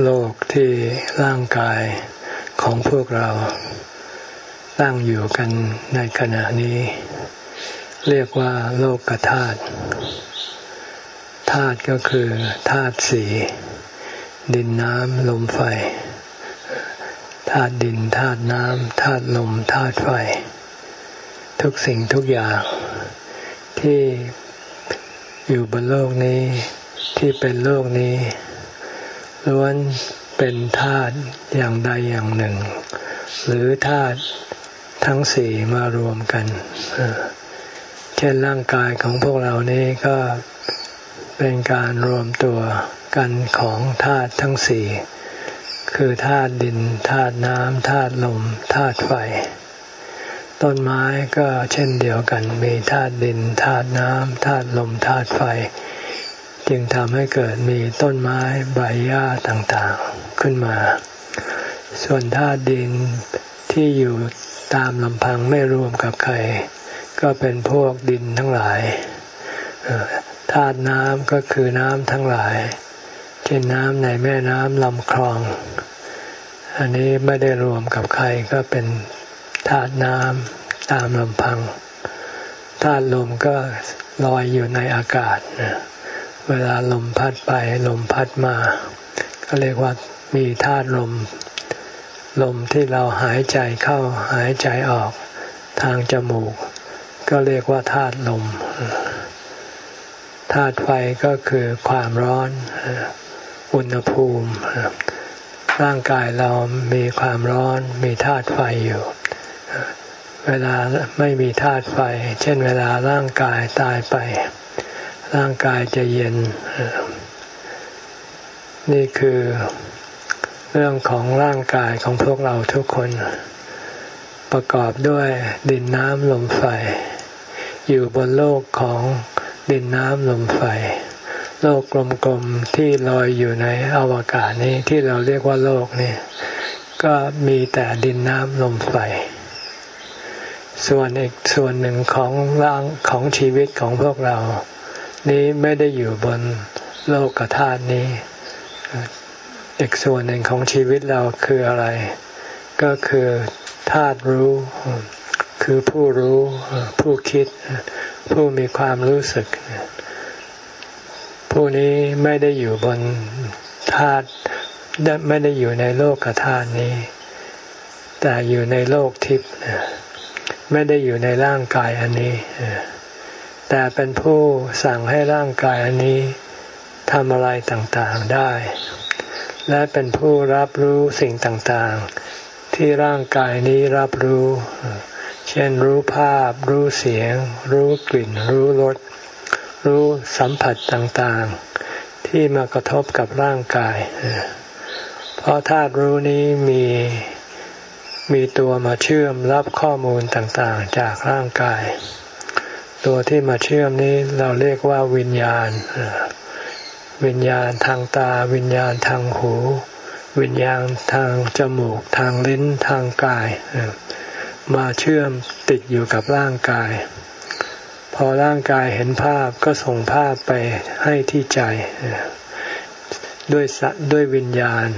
โลกที่ร่างกายของพวกเราตั้งอยู่กันในขณะนี้ เรียกว่าโลกธาตุธาตุก็คือธาตุสีดินน้ำลมไฟธาตุดินธาตุน้ำธาตุลมธาตุไฟ ทุกสิ่งทุกอย่างที่อยู่บนโลกนี้ที่เป็นโลกนี้ ล้วนเป็นธาตุอย่างใดอย่างหนึ่ง หรือธาตุทั้งสี่มารวมกัน เช่นร่างกายของพวกเรานี้ก็เป็นการรวมตัวกันของธาตุทั้งสี่ คือธาตุดินธาตุน้ำธาตุลมธาตุไฟ ต้นไม้ก็เช่นเดียวกันมีธาตุดินธาตุน้ำธาตุลมธาตุไฟ จึงทำให้เกิดมีต้นไม้ใบหญ้าต่างๆขึ้นมา ส่วนธาตุดินที่อยู่ตามลำพังไม่รวมกับใคร ก็เป็นพวกดินทั้งหลายธาตุน้ำก็คือน้ำทั้งหลาย เช่นน้ำในแม่น้ำลำคลอง อันนี้ไม่ได้รวมกับใครก็เป็นธาตุน้ำตามลำพังธาตุลมก็ลอยอยู่ในอากาศ เวลาลมพัดไปลมพัดมาก็เรียกว่ามีธาตุลม ลมที่เราหายใจเข้าหายใจออกทางจมูก ก็เรียกว่าธาตุลมธาตุไฟก็คือความร้อน อุณหภูมิ ร่างกายเรามีความร้อน มีธาตุไฟอยู่ เวลาไม่มีธาตุไฟ เช่นเวลาร่างกายตายไป ร่างกายจะเย็น นี่คือเรื่องของร่างกายของพวกเราทุกคน ประกอบด้วยดินน้ำลมไฟ อยู่บนโลกของดินน้ำลมไฟ โลกกลมๆที่ลอยอยู่ในอวกาศนี้ที่เราเรียกว่าโลกนี่ก็มีแต่ดินน้ำลมไฟ ส่วนอีกส่วนหนึ่งของร่างของชีวิตของพวกเรา นี้ไม่ได้อยู่บนโลกธาตุนี้ อีกส่วนหนึ่งของชีวิตเราคืออะไร ก็คือธาตุรู้ คือผู้รู้ผู้คิด ผู้มีความรู้สึก ผู้นี้ไม่ได้อยู่บนธาตุไม่ได้อยู่ในโลกธาตุนี้ แต่อยู่ในโลกทิพย์ไม่ได้อยู่ในร่างกายอันนี้ แต่เป็นผู้สั่งให้ร่างกายอันนี้ทำอะไรต่างๆได้ และเป็นผู้รับรู้สิ่งต่างๆ ที่ร่างกายนี้รับรู้ เช่นรู้ภาพ รู้เสียง รู้กลิ่น รู้รส รู้สัมผัสต่างๆ ที่มากระทบกับร่างกาย เพราะธาตุรู้นี้มีมีตัวมาเชื่อมรับข้อมูลต่างๆ จากร่างกาย ตัวที่มาเชื่อมนี้เราเรียกว่าวิญญาณ วิญญาณทางตา วิญญาณทางหู วิญญาณทางจมูก ทางลิ้นทางกาย มาเชื่อมติดอยู่กับร่างกาย พอร่างกายเห็นภาพก็ส่งภาพไปให้ที่ใจ ด้วยด้วยวิญญาณ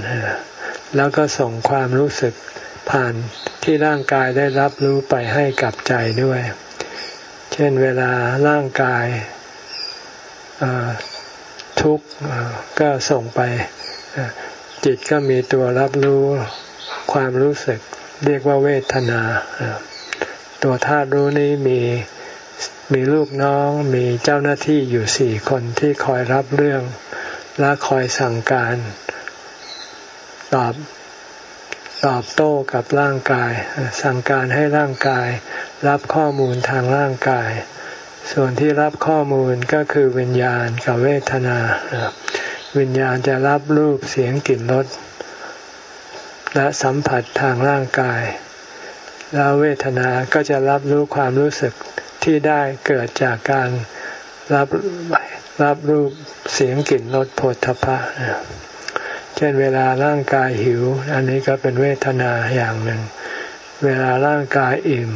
แล้วก็ส่งความรู้สึกผ่านที่ร่างกายได้รับรู้ไปให้กับใจด้วย เช่นเวลาร่างกายทุกข์ก็ส่งไป จิตก็มีตัวรับรู้ความรู้สึก เรียกว่าเวทนา ตัวธาตุรู้นี้มีมีลูกน้องมีเจ้าหน้าที่อยู่สี่คนที่คอยรับเรื่องและคอยสั่งการ ตอบ ตอบโต้กับร่างกาย สั่งการให้ร่างกาย รับข้อมูลทางร่างกาย ส่วนที่รับข้อมูลก็คือวิญญาณกับเวทนา วิญญาณจะรับรูปเสียงกลิ่นรสและสัมผัสทางร่างกาย แล้วเวทนาก็จะรับรู้ความรู้สึกที่ได้เกิดจากการรับรับรูปเสียงกลิ่นรสผลทพะ เช่นเวลาร่างกายหิว อันนี้ก็เป็นเวทนาอย่างหนึ่ง เวลาร่างกายอิ่ม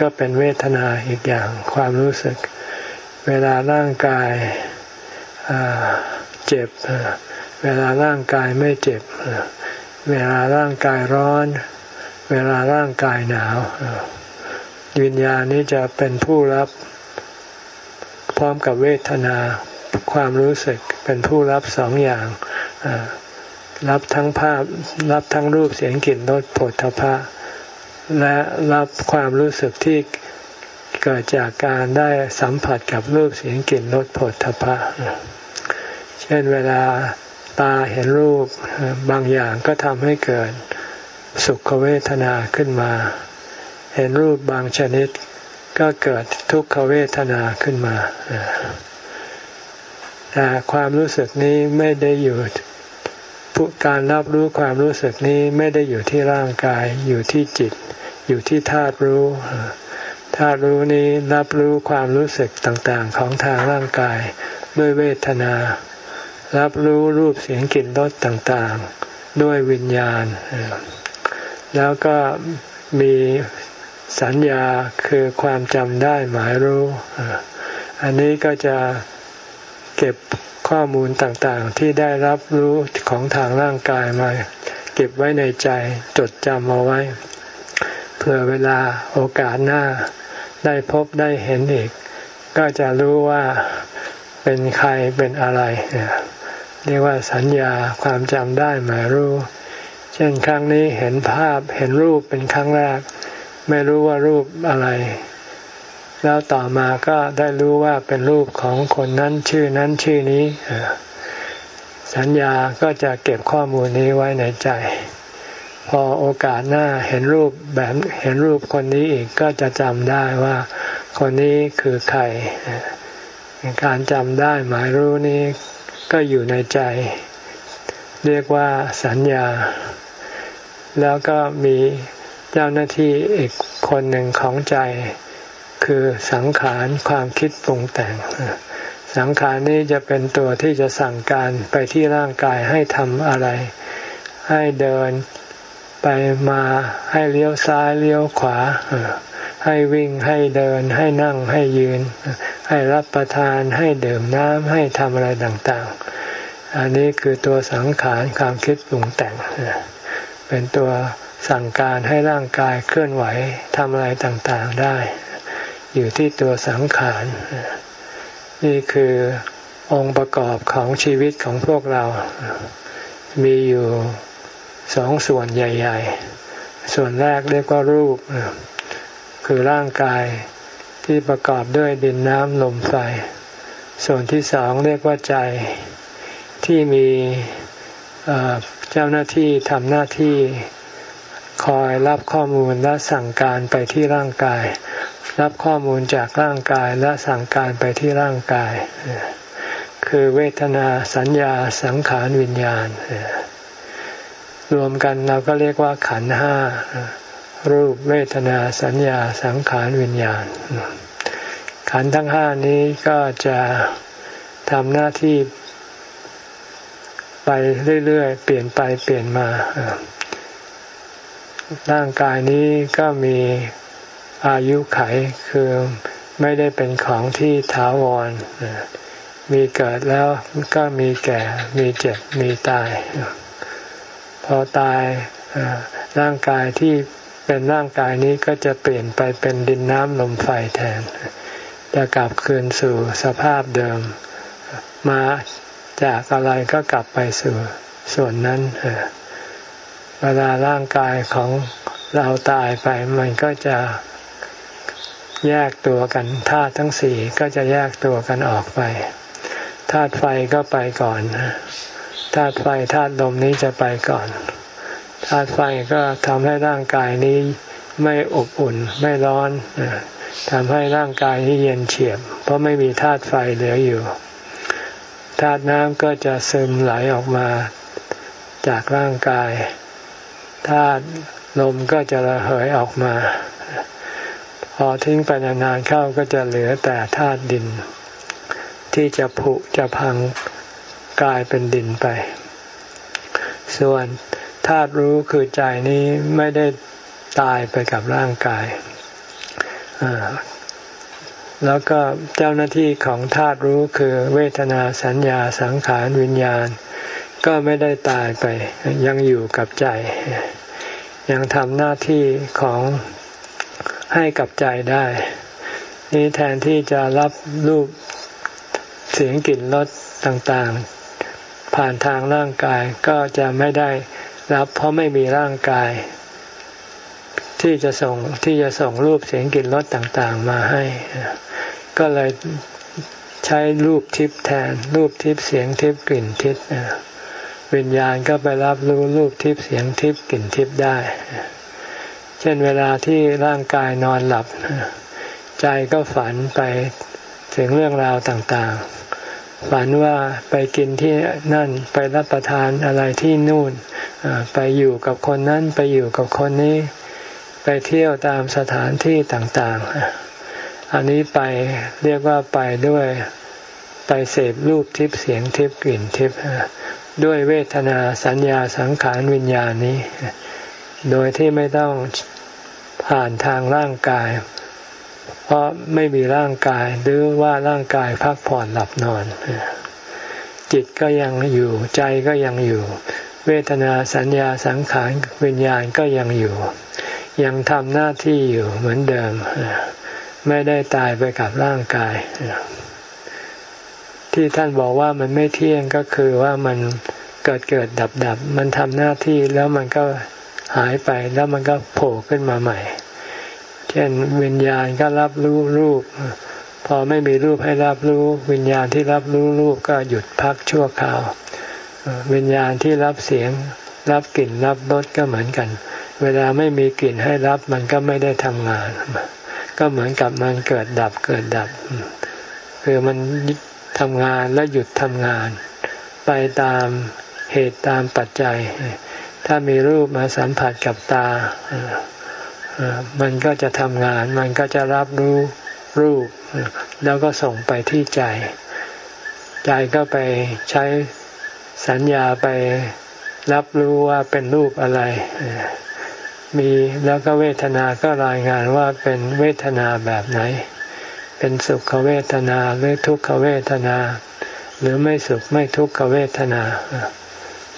ก็เป็นเวทนาอีกอย่างความรู้สึก เวลาร่างกายเจ็บ เวลาร่างกายไม่เจ็บ เวลาร่างกายร้อน เวลาร่างกายหนาววิญญาณนี้จะเป็นผู้รับพร้อมกับเวทนาความรู้สึกเป็นผู้รับสองอย่าง รับทั้งภาพ รับทั้งรูปเสียงกลิ่นรสผลทพะ และรับความรู้สึกที่เกิดจากการได้สัมผัสกับรูปเสียงกลิ่นรสผลทพะ เช่นเวลาตาเห็นรูปบางอย่างก็ทำให้เกิดสุขเวทนาขึ้นมา เห็นรูปบางชนิดก็เกิดทุกขเวทนาขึ้นมาแต่ความรู้สึกนี้ไม่ได้อยู่ การรับรู้ความรู้สึกนี้ไม่ได้อยู่ที่ร่างกาย อยู่ที่จิต อยู่ที่ธาตุรู้ธาตุรู้นี้รับรู้ความรู้สึกต่างๆของทางร่างกาย ด้วยเวทนา รับรู้รูปเสียงกลิ่นรสต่างๆ ด้วยวิญญาณ แล้วก็มีสัญญาคือความจำได้หมายรู้ อันนี้ก็จะ เก็บข้อมูลต่างๆ ที่ได้รับรู้ของทางร่างกายมา เก็บไว้ในใจจดจำเอาไว้เพื่อเวลาโอกาสหน้า ได้พบได้เห็นอีก ก็จะรู้ว่าเป็นใครเป็นอะไร เรียกว่าสัญญาความจำได้หมายรู้ เช่นครั้งนี้เห็นภาพเห็นรูปเป็นครั้งแรก ไม่รู้ว่ารูปอะไร แล้วต่อมาก็ได้รู้ว่าเป็นรูปของคนนั้นชื่อนั้นชื่อนี้ สัญญาก็จะเก็บข้อมูลนี้ไว้ในใจ พอโอกาสหน้าเห็นรูปแบบเห็นรูปคนนี้อีกก็จะจำได้ว่า คนนี้คือใคร การจำได้หมายรู้นี้ก็อยู่ในใจ เรียกว่าสัญญา แล้วก็มีเจ้าหน้าที่อีกคนหนึ่งของใจ คือสังขารความคิดปรุงแต่ง สังขารนี้จะเป็นตัวที่จะสั่งการไปที่ร่างกายให้ทำอะไร ให้เดินไปมาให้เลี้ยวซ้ายเลี้ยวขวา ให้วิ่งให้เดินให้นั่งให้ยืน ให้รับประทานให้ดื่มน้ำให้ทำอะไรต่างๆ อันนี้คือตัวสังขารความคิดปรุงแต่ง เป็นตัวสั่งการให้ร่างกายเคลื่อนไหวทำอะไรต่างๆได้ อยู่ที่ตัวสังขาร นี่คือองค์ประกอบของชีวิตของพวกเรา มีอยู่สองส่วนใหญ่ ๆ ส่วนแรกเรียกว่ารูป คือร่างกายที่ประกอบด้วยดินน้ำลมไฟ ส่วนที่สองเรียกว่าใจที่มีเจ้าหน้าที่ทำหน้าที่คอยรับข้อมูลและสั่งการไปที่ร่างกาย รับข้อมูลจากร่างกายและสั่งการไปที่ร่างกาย คือเวทนาสัญญาสังขารวิญญาณ รวมกันเราก็เรียกว่าขันห้ารูปเวทนาสัญญาสังขารวิญญาณ ขันทั้งห้านี้ก็จะทำหน้าที่ไปเรื่อยๆ เปลี่ยนไปเปลี่ยนมา ร่างกายนี้ก็มี อายุไขคือไม่ได้เป็นของที่ถาวร มีเกิดแล้วก็มีแก่ มีเจ็บ มีตาย พอตายร่างกายที่เป็นร่างกายนี้ก็จะเปลี่ยนไปเป็นดินน้ำลมไฟแทน จะกลับคืนสู่สภาพเดิม มาจากอะไรก็กลับไปสู่ส่วนนั้น เวลาร่างกายของเราตายไปมันก็จะ แยกตัวกันธาตุทั้งสี่ก็จะแยกตัวกันออกไปธาตุไฟก็ไปก่อนธาตุไฟธาตุลมนี้จะไปก่อนธาตุไฟก็ทำให้ร่างกายนี้ไม่อบอุ่นไม่ร้อนทำให้ร่างกายนี้เย็นเฉียบ เพราะไม่มีธาตุไฟเหลืออยู่ธาตุน้ำก็จะซึมไหลออกมาจากร่างกายธาตุลมก็จะระเหยออกมา พอทิ้งไปนานๆเข้าก็จะเหลือแต่ธาตุดิน ที่จะผุจะพังกลายเป็นดินไป ส่วนธาตุรู้คือใจนี้ไม่ได้ตายไปกับร่างกายแล้วก็เจ้าหน้าที่ของธาตุรู้คือเวทนาสัญญาสังขารวิญญาณ ก็ไม่ได้ตายไปยังอยู่กับใจ ยังทำหน้าที่ของ ให้กับใจได้ นี่แทนที่จะรับรูปเสียงกลิ่นรสต่างๆ ผ่านทางร่างกายก็จะไม่ได้รับเพราะไม่มีร่างกาย ที่จะส่งที่จะส่งรูปเสียงกลิ่นรสต่างๆ มาให้ ก็เลยใช้รูปทิพย์แทน รูปทิพย์เสียงทิพย์กลิ่นทิพย์วิญญาณก็ไปรับรู้รูปทิพย์เสียงทิพย์กลิ่นทิพย์ได้ เช่นเวลาที่ร่างกายนอนหลับ ใจก็ฝันไปถึงเรื่องราวต่างๆ ฝันว่าไปกินที่นั่นไปรับประทานอะไรที่นู่น ไปอยู่กับคนนั้น ไปอยู่กับคนนี้ ไปเที่ยวตามสถานที่ต่างๆ อันนี้ไปเรียกว่าไปด้วยไปเสพรูปทิพย์เสียงทิพย์กลิ่นทิพย์ด้วยเวทนาสัญญาสังขารวิญญาณนี้ โดยที่ไม่ต้องผ่านทางร่างกาย เพราะไม่มีร่างกายหรือว่าร่างกายพักผ่อนหลับนอน จิตก็ยังอยู่ใจก็ยังอยู่ เวทนาสัญญาสังขารวิญญาณก็ยังอยู่ ยังทำหน้าที่อยู่เหมือนเดิม ไม่ได้ตายไปกับร่างกายที่ท่านบอกว่ามันไม่เที่ยงก็คือว่ามันเกิดเกิดดับดับ มันทำหน้าที่แล้วมันก็ หายไปแล้วมันก็โผล่ขึ้นมาใหม่ เช่นวิญญาณก็รับรู้รูป พอไม่มีรูปให้รับรู้ วิญญาณที่รับรู้รูปก็หยุดพักชั่วคราว วิญญาณที่รับเสียง รับกลิ่นรับรสก็เหมือนกัน เวลาไม่มีกลิ่นให้รับมันก็ไม่ได้ทำงาน ก็เหมือนกับมันเกิดดับเกิดดับ คือมันทำงานและหยุดทำงาน ไปตามเหตุตามปัจจัย ถ้ามีรูปมาสัมผัสกับตา มันก็จะทำงาน มันก็จะรับรู้รูป แล้วก็ส่งไปที่ใจ ใจก็ไปใช้สัญญาไปรับรู้ว่าเป็นรูปอะไร มีแล้วก็เวทนาก็รายงานว่าเป็นเวทนาแบบไหน เป็นสุขเวทนาหรือทุกขเวทนา หรือไม่สุขไม่ทุกขเวทนา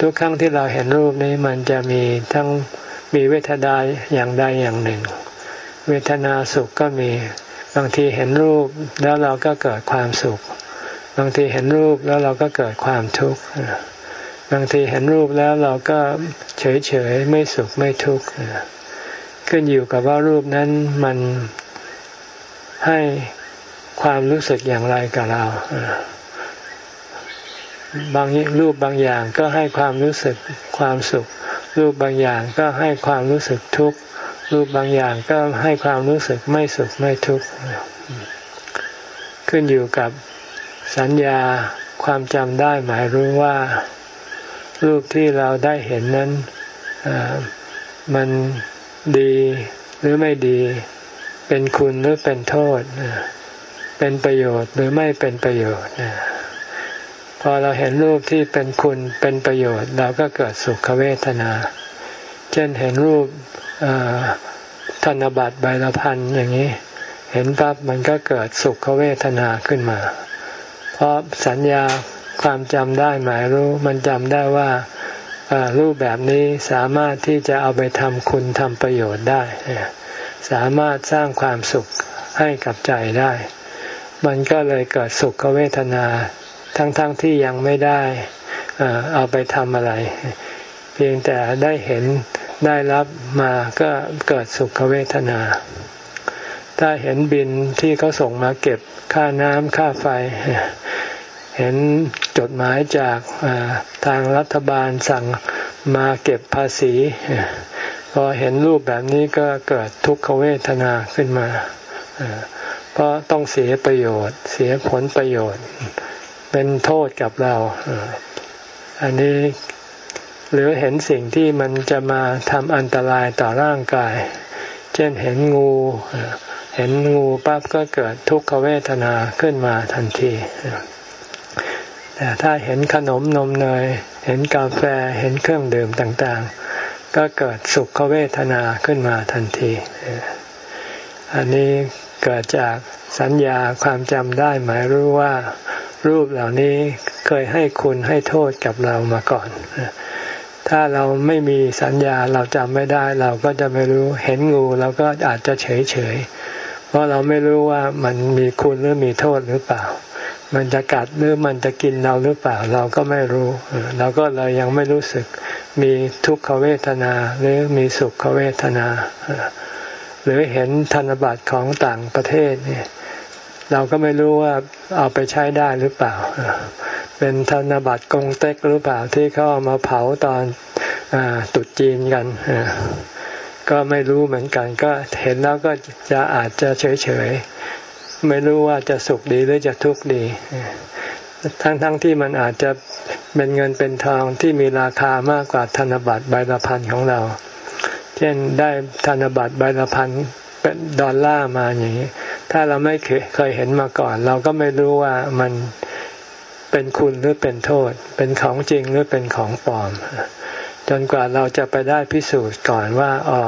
ทุกครั้งที่เราเห็นรูปนี้มันจะมีทั้งมีเวทนาอย่างใดอย่างหนึ่ง เวทนาสุขก็มีบางทีเห็นรูปแล้วเราก็เกิดความสุข บางทีเห็นรูปแล้วเราก็เกิดความทุกข์บางทีเห็นรูปแล้วเราก็เฉยเฉยไม่สุขไม่ทุกข์ขึ้นอยู่กับว่ารูปนั้นมันให้ความรู้สึกอย่างไรกับเรา บางรูปบางอย่างก็ให้ความรู้สึกความสุข รูปบางอย่างก็ให้ความรู้สึกทุกข์รูปบางอย่างก็ให้ความรู้สึกไม่สุขไม่ทุกข์ขึ้นอยู่กับสัญญาความจำได้หมายรู้ว่า รูปที่เราได้เห็นนั้นมันดีหรือไม่ดี เป็นคุณหรือเป็นโทษ เป็นประโยชน์หรือไม่เป็นประโยชน์ พอเราเห็นรูปที่เป็นคุณเป็นประโยชน์ เราก็เกิดสุขเวทนา เช่นเห็นรูปธนบัตรใบละพันอย่างนี้ เห็นปั๊บมันก็เกิดสุขเวทนาขึ้นมา เพราะสัญญาความจำได้หมายรู้มันจำได้ว่ารูปแบบนี้สามารถที่จะเอาไปทำคุณทำประโยชน์ได้ สามารถสร้างความสุขให้กับใจได้ มันก็เลยเกิดสุขเวทนา ทั้งๆทที่ยังไม่ได้เอาไปทำอะไร เพียงแต่ได้เห็นได้รับมาก็เกิดสุขเวทนา ถ้าเห็นบินที่เขาส่งมาเก็บค่าน้ำค่าไฟ เห็นจดหมายจากทางรัฐบาลสั่งมาเก็บภาษี พอเห็นรูปแบบนี้ก็เกิดทุกขเวทนาขึ้นมา เพราะต้องเสียประโยชน์ เสียผลประโยชน์ เป็นโทษกับเรา อันนี้หรือเห็นสิ่งที่มันจะมาทำอันตรายต่อร่างกาย เช่นเห็นงู เห็นงูปั๊บก็เกิดทุกขเวทนาขึ้นมาทันที แต่ถ้าเห็นขนมนมเนย เห็นกาแฟ เห็นเครื่องดื่มต่างๆ ก็เกิดสุขเวทนาขึ้นมาทันที อันนี้เกิดจากสัญญาความจำได้หมายรู้ว่า รูปเหล่านี้เคยให้คุณให้โทษกับเรามาก่อน ถ้าเราไม่มีสัญญาเราจำไม่ได้ เราก็จะไม่รู้เห็นงูเราก็อาจจะเฉยเฉยเพราะเราไม่รู้ว่ามันมีคุณหรือมีโทษหรือเปล่า มันจะกัดหรือมันจะกินเราหรือเปล่า เราก็ไม่รู้เราก็เลยยังไม่รู้สึกมีทุกขเวทนาหรือมีสุขเวทนา หรือเห็นธนบัตรของต่างประเทศเนี่ย เราก็ไม่รู้ว่าเอาไปใช้ได้หรือเปล่า เป็นธนบัตรกงเต็กหรือเปล่าที่เขาเอามาเผาตอนอตุดจีนกันก็ไม่รู้เหมือนกัน ก็เห็นแล้วก็จะอาจจะเฉยเฉยไม่รู้ว่าจะสุขดีหรือจะทุกข์ดี ทั้งๆทที่มันอาจจะเป็นเงินเป็นทองที่มีราคามากกว่าธนบัตรใบละพันของเรา เช่นได้ธนบัตรใบละพันเป็นดอลลาร์มาอย่างนี้ ถ้าเราไม่เคยเห็นมาก่อน เราก็ไม่รู้ว่ามันเป็นคุณหรือเป็นโทษ เป็นของจริงหรือเป็นของปลอม จนกว่าเราจะไปได้พิสูจน์ก่อนว่าอ๋อ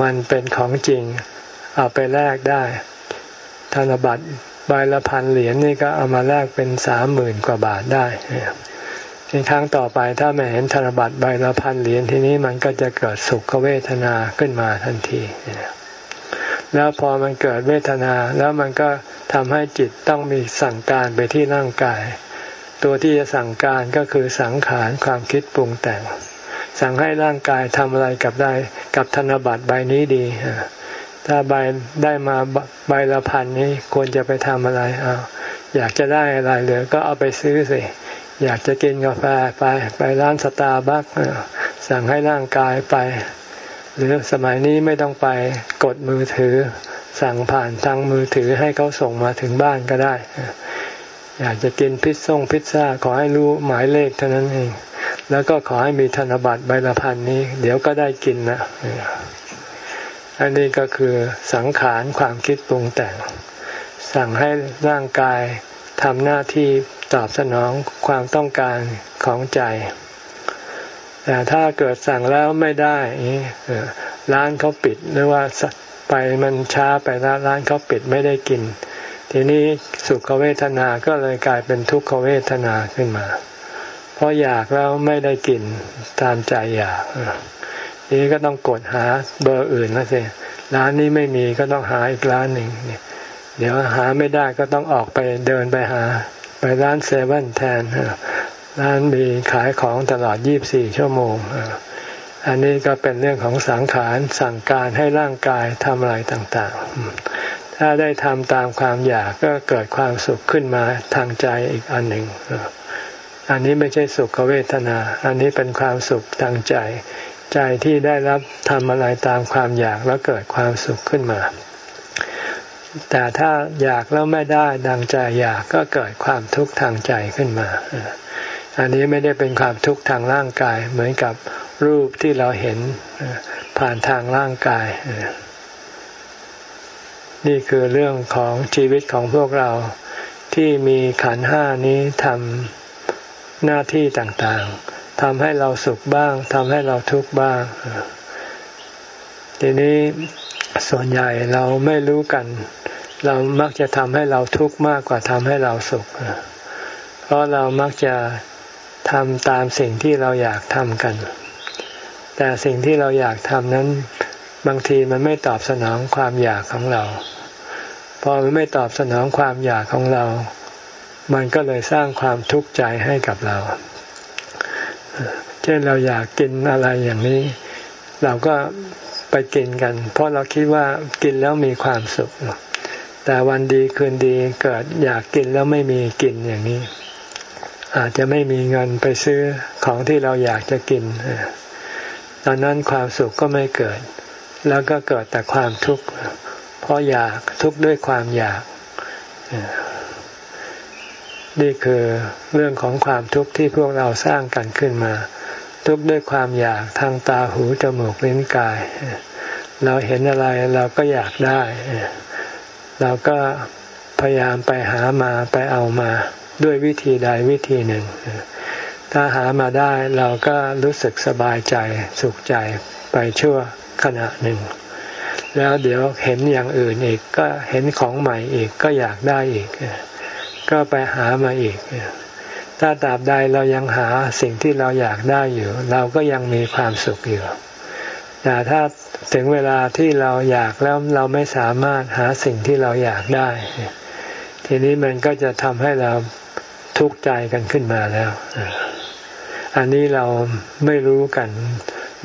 มันเป็นของจริง เอาไปแลกได้ ธนบัตรใบละพันเหรียญนี่ก็เอามาแลกเป็นสามหมื่นกว่าบาทได้ในครั้งต่อไปถ้าไม่เห็นธนบัตรใบละพันเหรียญทีนี้มันก็จะเกิดสุขเวทนาขึ้นมาทันที แล้วพอมันเกิดเวทนา แล้วมันก็ทำให้จิตต้องมีสั่งการไปที่ร่างกาย ตัวที่จะสั่งการก็คือสังขารความคิดปรุงแต่ง สั่งให้ร่างกายทำอะไรกับได้กับธนบัตรใบนี้ดี ถ้าใบได้มาใบละพันนี้ควรจะไปทำอะไรอาอยากจะได้อะไรเหลือก็เอาไปซื้อสิอยากจะกินกาแฟไปไปร้านสตาร์บัคสั่งให้ร่างกายไป หรือสมัยนี้ไม่ต้องไปกดมือถือ สั่งผ่านทางมือถือให้เขาส่งมาถึงบ้านก็ได้ อยากจะกินพิซซ่งพิซซ่าขอให้รู้หมายเลขเท่านั้นเอง แล้วก็ขอให้มีธนบัตรใบละพันนี้ เดี๋ยวก็ได้กินนะอันนี้ก็คือสังขารความคิดปรุงแต่ง สั่งให้ร่างกายทำหน้าที่ตอบสนองความต้องการของใจ แต่ถ้าเกิดสั่งแล้วไม่ได้ร้านเขาปิดหรือว่าไปมันช้าไปแล้วร้านเขาปิดไม่ได้กิน ทีนี้สุขเวทนาก็เลยกลายเป็นทุกขเวทนาขึ้นมา เพราะอยากแล้วไม่ได้กินตามใจอยากนี้ก็ต้องกดหาเบอร์อื่นแล้วสิร้านนี้ไม่มีก็ต้องหาอีกร้านหนึ่งเดี๋ยวหาไม่ได้ก็ต้องออกไปเดินไปหา ไปร้านเซเว่นแทน ร้านมีขายของตลอด 24 ชั่วโมง อันนี้ก็เป็นเรื่องของสังขารสั่งการให้ร่างกายทำอะไรต่างๆ ถ้าได้ทำตามความอยากก็เกิดความสุขขึ้นมาทางใจอีกอันหนึ่ง อันนี้ไม่ใช่สุขเวทนา อันนี้เป็นความสุขทางใจ ใจที่ได้รับทำอะไรตามความอยากแล้วเกิดความสุขขึ้นมาแต่ถ้าอยากแล้วไม่ได้ดังใจอยากก็เกิดความทุกข์ทางใจขึ้นมา อันนี้ไม่ได้เป็นความทุกข์ทางร่างกาย เหมือนกับรูปที่เราเห็นผ่านทางร่างกาย นี่คือเรื่องของชีวิตของพวกเราที่มีขันห้านี้ทำหน้าที่ต่างๆทำให้เราสุขบ้างทำให้เราทุกข์บ้าง ทีนี้ส่วนใหญ่เราไม่รู้กัน เรามักจะทำให้เราทุกข์มากกว่าทำให้เราสุขเพราะเรามักจะ ทำตามสิ่งที่เราอยากทำกัน แต่สิ่งที่เราอยากทำนั้น บางทีมันไม่ตอบสนองความอยากของเรา พอมันไม่ตอบสนองความอยากของเรา มันก็เลยสร้างความทุกข์ใจให้กับเรา เช่นเราอยากกินอะไรอย่างนี้ เราก็ไปกินกัน เพราะเราคิดว่ากินแล้วมีความสุข แต่วันดีคืนดีเกิดอยากกินแล้วไม่มีกินอย่างนี้ อาจจะไม่มีเงินไปซื้อของที่เราอยากจะกิน ตอนนั้นความสุขก็ไม่เกิด แล้วก็เกิดแต่ความทุกข์ เพราะอยากทุกข์ด้วยความอยาก นี่คือเรื่องของความทุกข์ที่พวกเราสร้างกันขึ้นมา ทุกข์ด้วยความอยากทางตาหูจมูกลิ้นกาย เราเห็นอะไรเราก็อยากได้ เราก็พยายามไปหามาไปเอามา ด้วยวิธีใดวิธีหนึ่ง ถ้าหามาได้เราก็รู้สึกสบายใจสุขใจไปชั่วขณะหนึ่ง แล้วเดี๋ยวเห็นอย่างอื่นอีกก็เห็นของใหม่อีกก็อยากได้อีก ก็ไปหามาอีก ถ้าตราบใดเรายังหาสิ่งที่เราอยากได้อยู่ เราก็ยังมีความสุขอยู่แต่ถ้าถึงเวลาที่เราอยากแล้วเราไม่สามารถหาสิ่งที่เราอยากได้ ทีนี้มันก็จะทำให้เราทุกข์ใจกันขึ้นมาแล้ว อันนี้เราไม่รู้กัน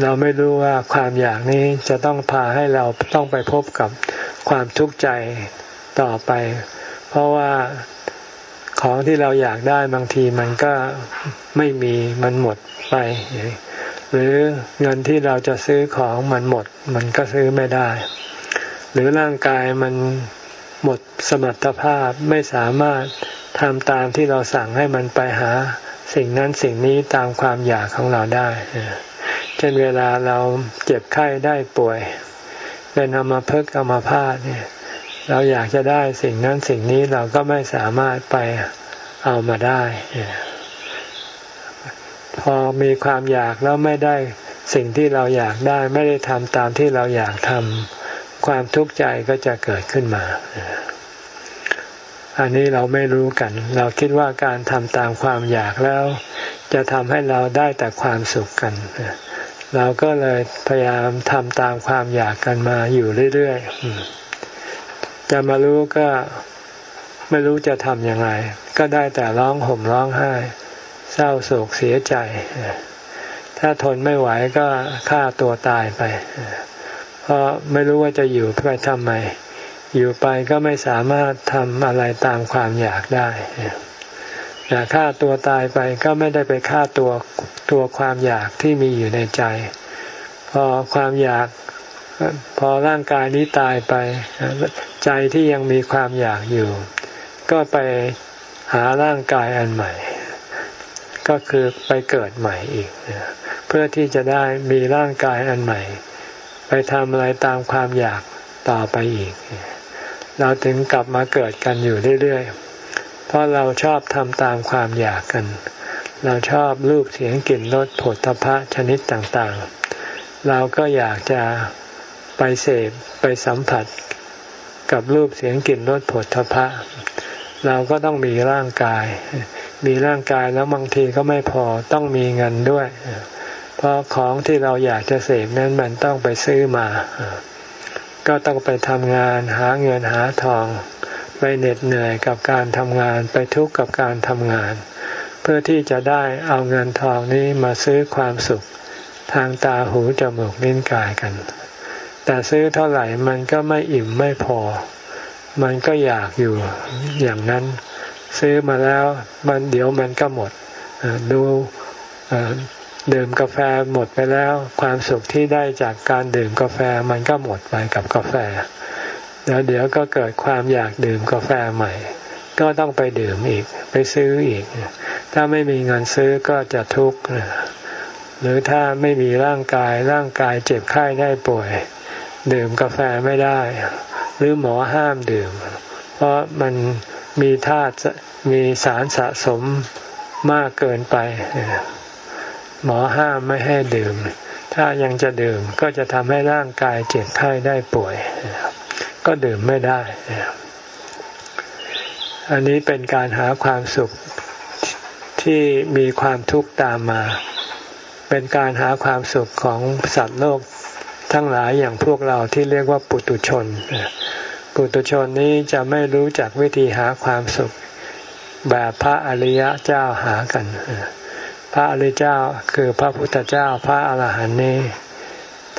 เราไม่รู้ว่าความอยากนี้จะต้องพาให้เราต้องไปพบกับความทุกข์ใจต่อไป เพราะว่าของที่เราอยากได้บางทีมันก็ไม่มีมันหมดไป หรือเงินที่เราจะซื้อของมันหมด มันก็ซื้อไม่ได้ หรือร่างกายมัน หมดสมรรถภาพไม่สามารถทำตามที่เราสั่งให้มันไปหา สิ่งนั้นสิ่งนี้ตามความอยากของเราได้เช่นเวลาเราเจ็บไข้ได้ป่วย เป็นอมาพึกอมาพาดเนี่ย เราอยากจะได้สิ่งนั้นสิ่งนี้เราก็ไม่สามารถไปเอามาได้ พอมีความอยากแล้วไม่ได้สิ่งที่เราอยากได้ ไม่ได้ทำตามที่เราอยากทำ ความทุกข์ใจก็จะเกิดขึ้นมา อันนี้เราไม่รู้กัน เราคิดว่าการทำตามความอยากแล้ว จะทำให้เราได้แต่ความสุขกัน เราก็เลยพยายามทำตามความอยากกันมาอยู่เรื่อยๆ จะมารู้ก็ไม่รู้จะทำยังไง ก็ได้แต่ร้องห่มร้องไห้ เศร้าโศกเสียใจ ถ้าทนไม่ไหวก็ฆ่าตัวตายไป เพราะไม่รู้ว่าจะอยู่ไปทำไม อยู่ไปก็ไม่สามารถทำอะไรตามความอยากได้แต่ฆ่าตัวตายไปก็ไม่ได้ไปฆ่าตัวตัวความอยากที่มีอยู่ในใจ พอความอยาก พอร่างกายนี้ตายไป ใจที่ยังมีความอยากอยู่ ก็ไปหาร่างกายอันใหม่ ก็คือไปเกิดใหม่อีก เพื่อที่จะได้มีร่างกายอันใหม่ ไปทำอะไรตามความอยากต่อไปอีก เราถึงกลับมาเกิดกันอยู่เรื่อยๆ เพราะเราชอบทำตามความอยากกัน เราชอบรูปเสียงกลิ่นรสผลทพะชนิดต่างๆ เราก็อยากจะไปเสพไปสัมผัสกับรูปเสียงกลิ่นรสผลทพะ เราก็ต้องมีร่างกาย มีร่างกายแล้วบางทีก็ไม่พอต้องมีเงินด้วย ราะของที่เราอยากจะเสพนั้นมันต้องไปซื้อมา ก็ต้องไปทำงานหาเงินหาทอง ไปเหน็ดเหนื่อยกับการทำงานไปทุกข์กับการทำงาน เพื่อที่จะได้เอาเงินทองนี้มาซื้อความสุข ทางตาหูจมูกลิ้นกายกัน แต่ซื้อเท่าไหร่มันก็ไม่อิ่มไม่พอ มันก็อยากอยู่อย่างนั้น ซื้อมาแล้วมันเดี๋ยวมันก็หมดดู ดื่มกาแฟหมดไปแล้ว ความสุขที่ได้จากการดื่มกาแฟมันก็หมดไปกับกาแฟ แล้วเดี๋ยวก็เกิดความอยากดื่มกาแฟใหม่ ก็ต้องไปดื่มอีก ไปซื้ออีก ถ้าไม่มีเงินซื้อก็จะทุกข์หรือถ้าไม่มีร่างกายร่างกายเจ็บไข้ได้ป่วย ดื่มกาแฟไม่ได้ หรือหมอห้ามดื่ม เพราะมันมีธาตุมีสารสะสมมากเกินไป หมอห้ามไม่ให้ดื่ม ถ้ายังจะดื่มก็จะทำให้ร่างกายเจ็บไข้ได้ป่วย ก็ดื่มไม่ได้ อันนี้เป็นการหาความสุขที่มีความทุกข์ตามมา เป็นการหาความสุขของสัตว์โลกทั้งหลายอย่างพวกเราที่เรียกว่าปุตุชน ปุตุชนนี้จะไม่รู้จักวิธีหาความสุขแบบพระอริยะเจ้าหากัน พระอริยเจ้าคือพระพุทธเจ้าพระอรหันต์นี้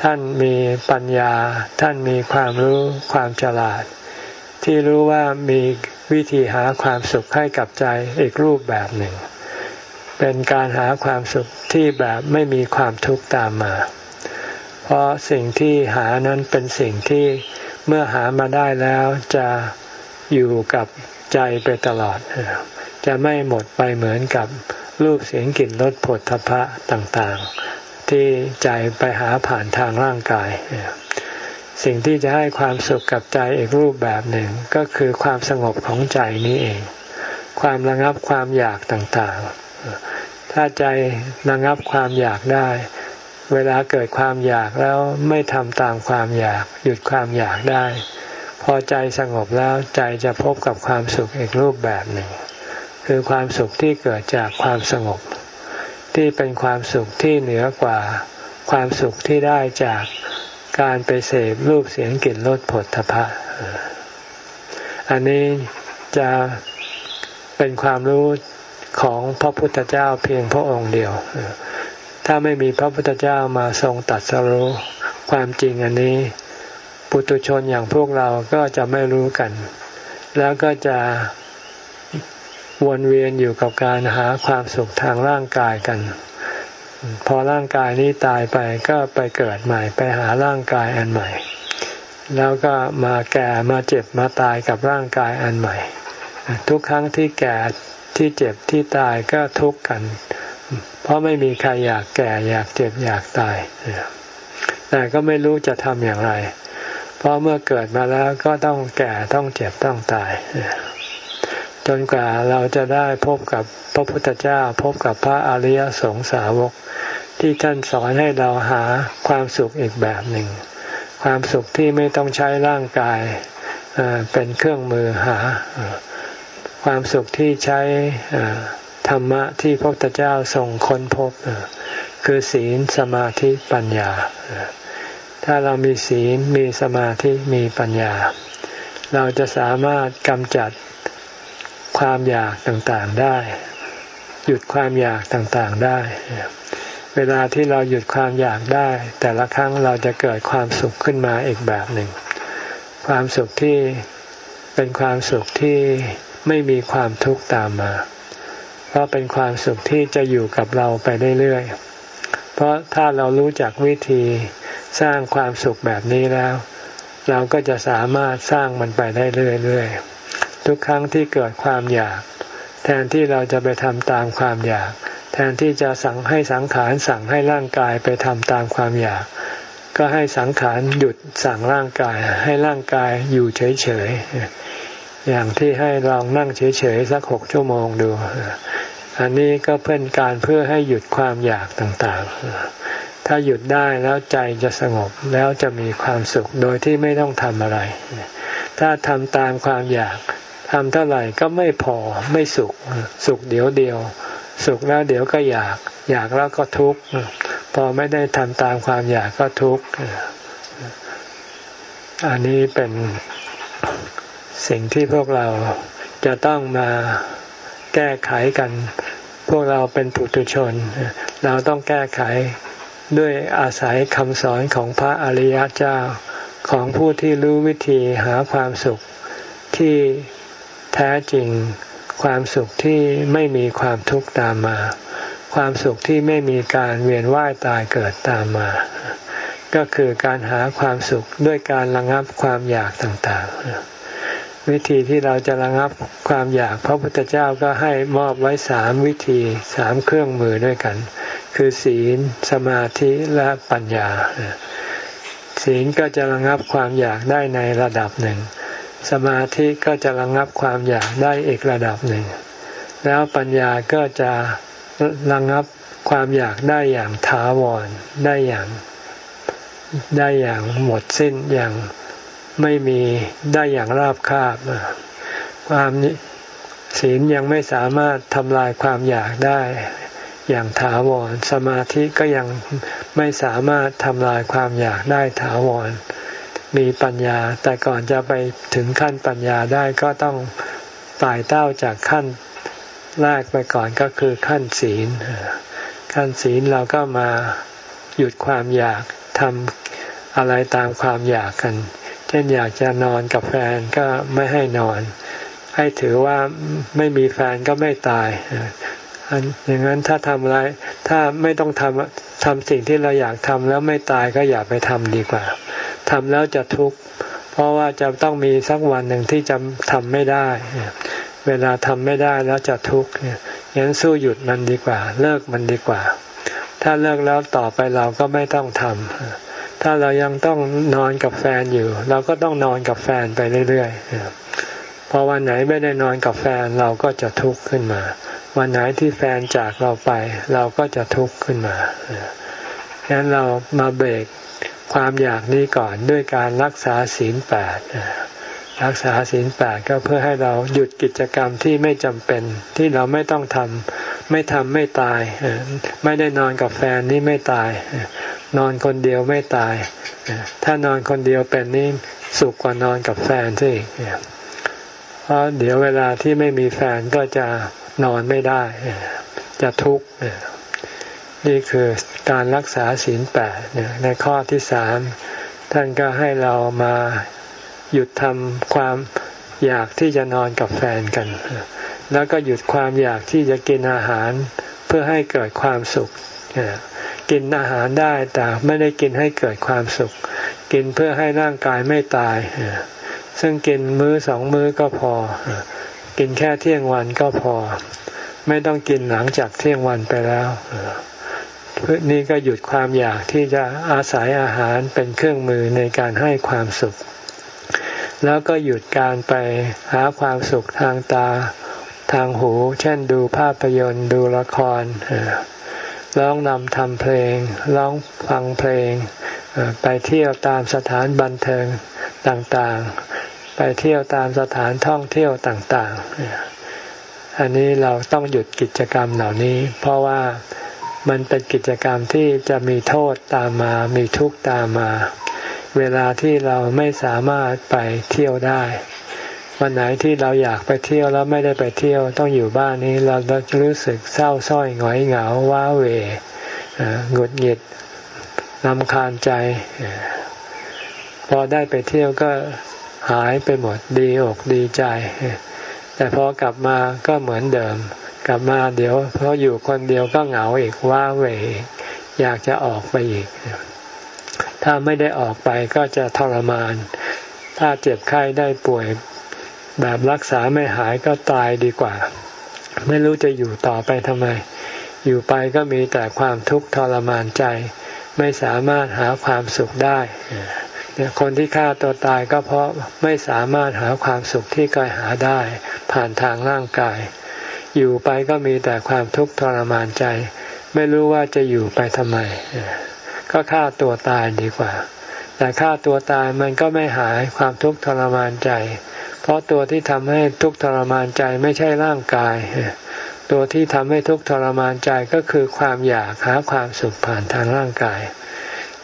ท่านมีปัญญา ท่านมีความรู้ความฉลาด ที่รู้ว่ามีวิธีหาความสุขให้กับใจอีกรูปแบบหนึ่ง เป็นการหาความสุขที่แบบไม่มีความทุกข์ตามมา เพราะสิ่งที่หานั้นเป็นสิ่งที่เมื่อหามาได้แล้วจะอยู่กับใจไปตลอด จะไม่หมดไปเหมือนกับ รูปเสียงกลิ่นรสผลทพะต่างๆ ที่ใจไปหาผ่านทางร่างกาย สิ่งที่จะให้ความสุขกับใจอีกรูปแบบหนึ่งก็คือความสงบของใจนี้เอง ความระงับความอยากต่างๆ ถ้าใจระงับความอยากได้ เวลาเกิดความอยากแล้วไม่ทำตามความอยาก หยุดความอยากได้ พอใจสงบแล้วใจจะพบกับความสุขอีกรูปแบบหนึ่ง คือความสุขที่เกิดจากความสงบ ที่เป็นความสุขที่เหนือกว่าความสุขที่ได้จากการไปเสพรูปเสียงกลิ่นรสผลทพะ อันนี้จะเป็นความรู้ของพระพุทธเจ้าเพียงพระองค์เดียว ถ้าไม่มีพระพุทธเจ้ามาทรงตัดสรู้ความจริงอันนี้ ปุตุชนอย่างพวกเราก็จะไม่รู้กัน แล้วก็จะ วนเวียนอยู่กับการหาความสุขทางร่างกายกัน พอร่างกายนี้ตายไปก็ไปเกิดใหม่ไปหาร่างกายอันใหม่ แล้วก็มาแก่มาเจ็บมาตายกับร่างกายอันใหม่ ทุกครั้งที่แก่ที่เจ็บที่ตายก็ทุกข์กัน เพราะไม่มีใครอยากแก่อยากเจ็บอยากตาย แต่ก็ไม่รู้จะทำอย่างไร เพราะเมื่อเกิดมาแล้วก็ต้องแก่ต้องเจ็บต้องตาย จนกว่าเราจะได้พบกับพระพุทธเจ้าพบกับพระอริยสงสาวก ที่ท่านสอนให้เราหาความสุขอีกแบบหนึ่ง ความสุขที่ไม่ต้องใช้ร่างกายเป็นเครื่องมือหา ความสุขที่ใช้ธรรมะที่พระพุทธเจ้าทรงค้นพบ คือศีลสมาธิปัญญา ถ้าเรามีศีลมีสมาธิมีปัญญา เราจะสามารถกำจัด ความอยากต่างๆได้ หยุดความอยากต่างๆได้ เวลาที่เราหยุดความอยากได้ แต่ละครั้งเราจะเกิดความสุขขึ้นมาอีกแบบหนึ่ง ความสุขที่เป็นความสุขที่ไม่มีความทุกข์ตามมา เพราะเป็นความสุขที่จะอยู่กับเราไปเรื่อยๆ เพราะถ้าเรารู้จักวิธีสร้างความสุขแบบนี้แล้ว เราก็จะสามารถสร้างมันไปได้เรื่อยๆ ทุกครั้งที่เกิดความอยาก แทนที่เราจะไปทำตามความอยาก แทนที่จะสั่งให้สังขารสั่งให้ร่างกายไปทำตามความอยาก ก็ให้สังขารหยุดสั่งร่างกาย ให้ร่างกายอยู่เฉยๆอย่างที่ให้ลองนั่งเฉยๆสักหกชั่วโมงดูอันนี้ก็เพื่อการเพื่อให้หยุดความอยากต่างๆ ถ้าหยุดได้แล้วใจจะสงบแล้วจะมีความสุขโดยที่ไม่ต้องทำอะไร ถ้าทำตามความอยาก ทำเท่าไหร่ก็ไม่พอไม่สุข สุขเดี๋ยวเดียว สุขแล้วเดี๋ยวก็อยาก อยากแล้วก็ทุกข์พอไม่ได้ทำตามความอยากก็ทุกข์อันนี้เป็นสิ่งที่พวกเราจะต้องมาแก้ไขกัน พวกเราเป็นปุถุชน เราต้องแก้ไขด้วยอาศัยคำสอนของพระอริยเจ้าของผู้ที่รู้วิธีหาความสุขที่ แท้จริง ความสุขที่ไม่มีความทุกข์ตามมา ความสุขที่ไม่มีการเวียนว่ายตายเกิดตามมา ก็คือการหาความสุขด้วยการระงับความอยากต่างๆ วิธีที่เราจะระงับความอยากพระพุทธเจ้าก็ให้มอบไว้สามวิธีสามเครื่องมือด้วยกัน คือศีล สมาธิและปัญญาศีลก็จะระงับความอยากได้ในระดับหนึ่ง สมาธิก็จะระงับความอยากได้อีกระดับหนึ่ง แล้วปัญญาก็จะระงับความอยากได้อย่างถาวรได้อย่างได้อย่างหมดสิ้นอย่างไม่มีได้อย่างราบคาบความศีลยังไม่สามารถทำลายความอยากได้ อย่างถาวร สมาธิก็ยังไม่สามารถทำลายความอยากได้ถาวร มีปัญญา แต่ก่อนจะไปถึงขั้นปัญญาได้ก็ต้องตายเต้าจากขั้นแรกไปก่อนก็คือขั้นศีล ขั้นศีลเราก็มาหยุดความอยากทำอะไรตามความอยากกัน เช่นอยากจะนอนกับแฟนก็ไม่ให้นอน ให้ถือว่าไม่มีแฟนก็ไม่ตายอย่างนั้นถ้าทำอะไร ถ้าไม่ต้องทำทำสิ่งที่เราอยากทำแล้วไม่ตายก็อย่าไปทำดีกว่า ทำแล้วจะทุกข์เพราะว่าจะต้องมีสักวันหนึ่งที่จะทำไม่ได้ เวลาทำไม่ได้แล้วจะทุกข์งั้นสู้หยุดมันดีกว่า เลิกมันดีกว่า ถ้าเลิกแล้วต่อไปเราก็ไม่ต้องทำถ้าเรายังต้องนอนกับแฟนอยู่ เราก็ต้องนอนกับแฟนไปเรื่อยๆพอวันไหนไม่ได้นอนกับแฟนเราก็จะทุกข์ขึ้นมา วันไหนที่แฟนจากเราไป เราก็จะทุกข์ขึ้นมาฉะนั้นเรามาเบรก ความอยากนี้ก่อนด้วยการรักษาศีลแปดรักษาศีลแปดก็เพื่อให้เราหยุดกิจกรรมที่ไม่จำเป็นที่เราไม่ต้องทำไม่ทำไม่ตาย ไม่ได้นอนกับแฟนนี่ไม่ตาย นอนคนเดียวไม่ตาย ถ้านอนคนเดียวเป็นนี่สุขกว่านอนกับแฟนสิเพราะเดี๋ยวเวลาที่ไม่มีแฟนก็จะนอนไม่ได้ จะทุกข์ นี่คือการรักษาศีลแปดในข้อที่สามท่านก็ให้เรามาหยุดทำความอยากที่จะนอนกับแฟนกัน แล้วก็หยุดความอยากที่จะกินอาหารเพื่อให้เกิดความสุข กินอาหารได้แต่ไม่ได้กินให้เกิดความสุข กินเพื่อให้ร่างกายไม่ตาย ซึ่งกินมื้อสองมื้อก็พอ กินแค่เที่ยงวันก็พอ ไม่ต้องกินหลังจากเที่ยงวันไปแล้ว นี่ก็หยุดความอยากที่จะอาศัยอาหารเป็นเครื่องมือในการให้ความสุข แล้วก็หยุดการไปหาความสุขทางตาทางหู เช่นดูภาพยนตร์ดูละครร้องนำทำเพลง ร้องฟังเพลง ไปเที่ยวตามสถานบันเทิงต่างๆ ไปเที่ยวตามสถานท่องเที่ยวต่างๆ อันนี้เราต้องหยุดกิจกรรมเหล่านี้ เพราะว่า มันเป็นกิจกรรมที่จะมีโทษตามมา มีทุกข์ตามมา เวลาที่เราไม่สามารถไปเที่ยวได้ วันไหนที่เราอยากไปเที่ยวแล้วไม่ได้ไปเที่ยว ต้องอยู่บ้านนี้เราจะรู้สึกเศร้าส้อยหงอยเหงาว้าเวหงุดหงิดลำคาญใจ พอได้ไปเที่ยวก็หายไปหมดดีอกดีใจ แต่พอกลับมาก็เหมือนเดิม กลับมาเดี๋ยวพราะอยู่คนเดียวก็เหงาอีกว้าเวอยากจะออกไปอีก ถ้าไม่ได้ออกไปก็จะทรมาน ถ้าเจ็บไข้ได้ป่วยแบบรักษาไม่หายก็ตายดีกว่า ไม่รู้จะอยู่ต่อไปทำไม อยู่ไปก็มีแต่ความทุกข์ทรมานใจ ไม่สามารถหาความสุขได้คนที่ฆ่าตัวตายก็เพราะไม่สามารถหาความสุขที่เคยหาได้ ผ่านทางร่างกาย อยู่ไปก็มีแต่ความทุกข์ทรมานใจ ไม่รู้ว่าจะอยู่ไปทำไม ก็ฆ่าตัวตายดีกว่า แต่ฆ่าตัวตายมันก็ไม่หายความทุกข์ทรมานใจ เพราะตัวที่ทำให้ทุกข์ทรมานใจไม่ใช่ร่างกาย ตัวที่ทำให้ทุกข์ทรมานใจก็คือความอยากหาความสุขผ่านทางร่างกาย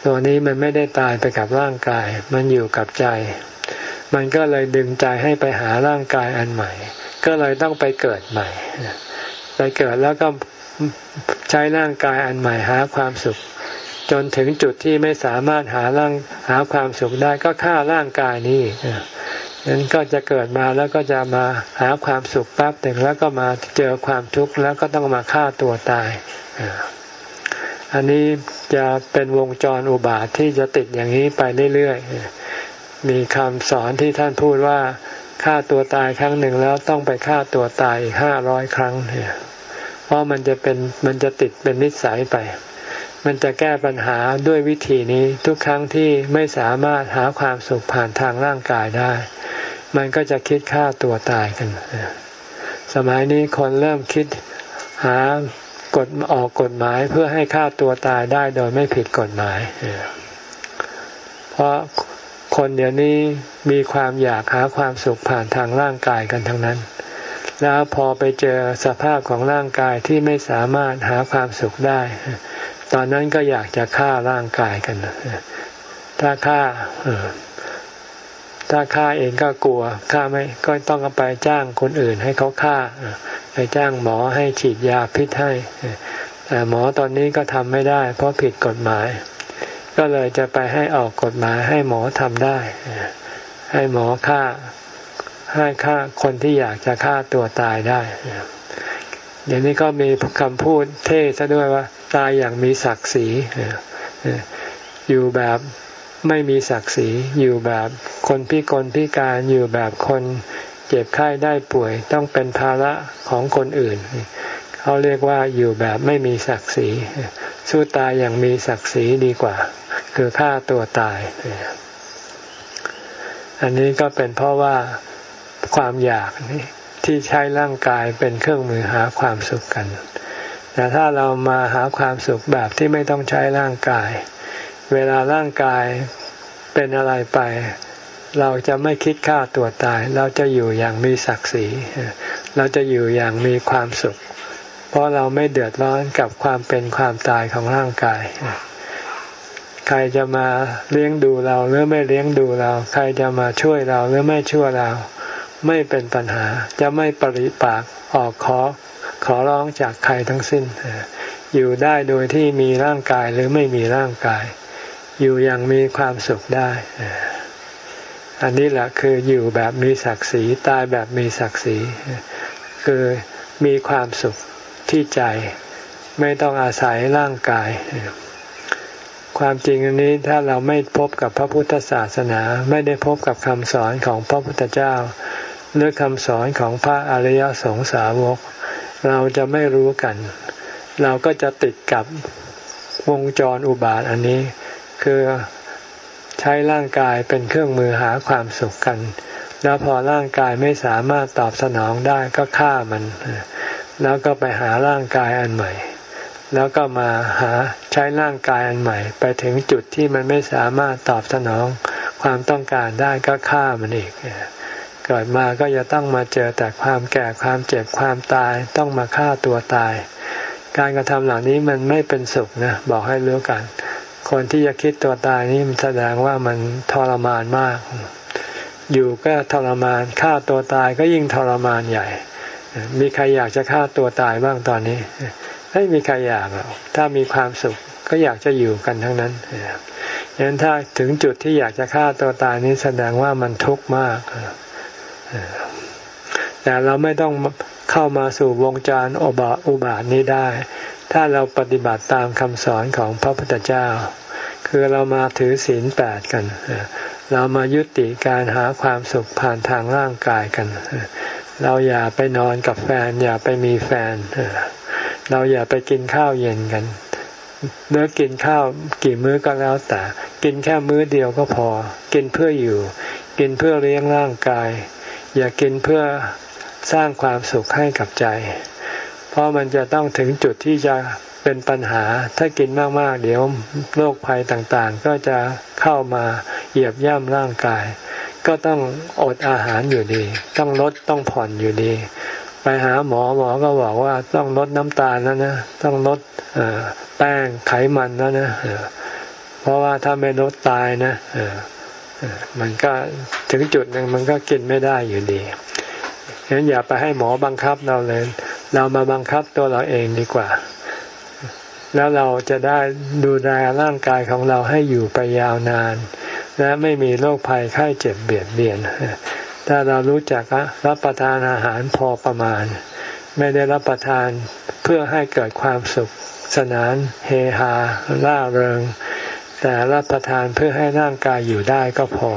ตัวนี้มันไม่ได้ตายไปกับร่างกาย มันอยู่กับใจ มันก็เลยดึงใจให้ไปหาร่างกายอันใหม่ ก็เลยต้องไปเกิดใหม่ ไปเกิดแล้วก็ใช้ร่างกายอันใหม่หาความสุข จนถึงจุดที่ไม่สามารถหาร่างหาความสุขได้ก็ฆ่าร่างกายนี้นั้นก็จะเกิดมาแล้วก็จะมาหาความสุขแป๊บหนึ่งแล้วก็มาเจอความทุกข์แล้วก็ต้องมาฆ่าตัวตาย อันนี้จะเป็นวงจรอุบาทที่จะติดอย่างนี้ไปเรื่อยๆ มีคำสอนที่ท่านพูดว่าฆ่าตัวตายครั้งหนึ่งแล้วต้องไปฆ่าตัวตายอีกห้าร้อยครั้งเนี่ยเพราะมันจะเป็นมันจะติดเป็นนิสัยไป มันจะแก้ปัญหาด้วยวิธีนี้ทุกครั้งที่ไม่สามารถหาความสุขผ่านทางร่างกายได้ มันก็จะคิดฆ่าตัวตายกัน สมัยนี้คนเริ่มคิดหากฎออกกฎหมายเพื่อให้ฆ่าตัวตายได้โดยไม่ผิดกฎหมาย เพราะ คนเดี๋ยวนี้มีความอยากหาความสุขผ่านทางร่างกายกันทั้งนั้น แล้วพอไปเจอสภาพของร่างกายที่ไม่สามารถหาความสุขได้ ตอนนั้นก็อยากจะฆ่าร่างกายกัน ถ้าฆ่าถ้าฆ่าเองก็กลัวฆ่าไม่ก็ต้องไปจ้างคนอื่นให้เขาฆ่า ไปจ้างหมอให้ฉีดยาพิษให้แต่หมอตอนนี้ก็ทำไม่ได้ เพราะผิดกฎหมาย ก็เลยจะไปให้ออกกฎหมายให้หมอทำได้ ให้หมอฆ่าให้ฆ่าคนที่อยากจะฆ่าตัวตายได้ เดี๋ยวนี้ก็มีคำพูดเท่ซะด้วยว่า ตายอย่างมีศักดิ์ศรีอยู่แบบไม่มีศักดิ์ศรีอยู่แบบคนพิกลพิการอยู่แบบคนเจ็บไข้ได้ป่วย ต้องเป็นภาระของคนอื่น เขาเรียกว่าอยู่แบบไม่มีศักดิ์ศรี สู้ตายอย่างมีศักดิ์ศรีดีกว่า คือฆ่าตัวตาย อันนี้ก็เป็นเพราะว่าความอยากที่ใช้ร่างกายเป็นเครื่องมือหาความสุขกัน แต่ถ้าเรามาหาความสุขแบบที่ไม่ต้องใช้ร่างกาย เวลาร่างกายเป็นอะไรไป เราจะไม่คิดฆ่าตัวตาย เราจะอยู่อย่างมีศักดิ์ศรี เราจะอยู่อย่างมีความสุข เพราะเราไม่เดือดร้อนกับความเป็นความตายของร่างกาย ใครจะมาเลี้ยงดูเราหรือไม่เลี้ยงดูเรา ใครจะมาช่วยเราหรือไม่ช่วยเรา ไม่เป็นปัญหา จะไม่ปริปากออกขอขอร้องจากใครทั้งสิ้น อยู่ได้โดยที่มีร่างกายหรือไม่มีร่างกาย อยู่อย่างมีความสุขได้ อันนี้แหละคืออยู่แบบมีศักดิ์ศรีตายแบบมีศักดิ์ศรี คือมีความสุข ที่ใจ ไม่ต้องอาศัยร่างกาย ความจริงอันนี้ถ้าเราไม่พบกับพระพุทธศาสนา ไม่ได้พบกับคำสอนของพระพุทธเจ้า หรือคำสอนของพระอริยสงสาวก เราจะไม่รู้กัน เราก็จะติดกับวงจรอุบาทอันนี้ คือใช้ร่างกายเป็นเครื่องมือหาความสุขกันแล้วพอร่างกายไม่สามารถตอบสนองได้ก็ฆ่ามัน แล้วก็ไปหาร่างกายอันใหม่ แล้วก็มาหาใช้ร่างกายอันใหม่ ไปถึงจุดที่มันไม่สามารถตอบสนองความต้องการได้ก็ฆ่ามันอีกเกิดมาก็จะต้องมาเจอแต่ความแก่ความเจ็บความตายต้องมาฆ่าตัวตาย การกระทำเหล่านี้มันไม่เป็นสุขนะบอกให้รู้กัน คนที่จะคิดตัวตายนี่แสดงว่ามันทรมานมาก อยู่ก็ทรมานฆ่าตัวตายก็ยิ่งทรมานใหญ่ มีใครอยากจะฆ่าตัวตายบ้างตอนนี้ ไม่มีใครอยากหรอกถ้ามีความสุขก็อยากจะอยู่กันทั้งนั้นฉะนั้นถ้าถึงจุดที่อยากจะฆ่าตัวตายนี้แสดงว่ามันทุกข์มาก แต่เราไม่ต้องเข้ามาสู่วงจรอบาอุบาทนี้ได้ ถ้าเราปฏิบัติตามคำสอนของพระพุทธเจ้า คือเรามาถือศีลแปดกัน เรามายุติการหาความสุขผ่านทางร่างกายกัน เราอย่าไปนอนกับแฟน อย่าไปมีแฟน เราอย่าไปกินข้าวเย็นกันเนื้อกินข้าวกี่มื้อก็แล้วแต่ กินแค่มื้อเดียวก็พอ กินเพื่ออยู่ กินเพื่อเลี้ยงร่างกาย อย่ากินเพื่อสร้างความสุขให้กับใจ เพราะมันจะต้องถึงจุดที่จะเป็นปัญหา ถ้ากินมากๆ เดี๋ยวโรคภัยต่างๆ ก็จะเข้ามาเหยียบย่ำร่างกาย ก็ต้องอดอาหารอยู่ดี ต้องลดต้องผ่อนอยู่ดี ไปหาหมอหมอก็บอกว่าต้องลดน้ำตาลแล้วนะต้องลดแป้งไขมันแล้วนะเพราะว่าถ้าไม่ลดตายนะมันก็ถึงจุดหนึ่งมันก็กินไม่ได้อยู่ดีฉะนั้นอย่าไปให้หมอบังคับเราเลย เรามาบังคับตัวเราเองดีกว่า แล้วเราจะได้ดูแลร่างกายของเราให้อยู่ไปยาวนาน และไม่มีโรคภัยไข้เจ็บเบียดเบียน ถ้าเรารู้จักรับประทานอาหารพอประมาณ ไม่ได้รับประทานเพื่อให้เกิดความสุขสนาน เฮฮาล่าเริง แต่รับประทานเพื่อให้ร่างกายอยู่ได้ก็พอ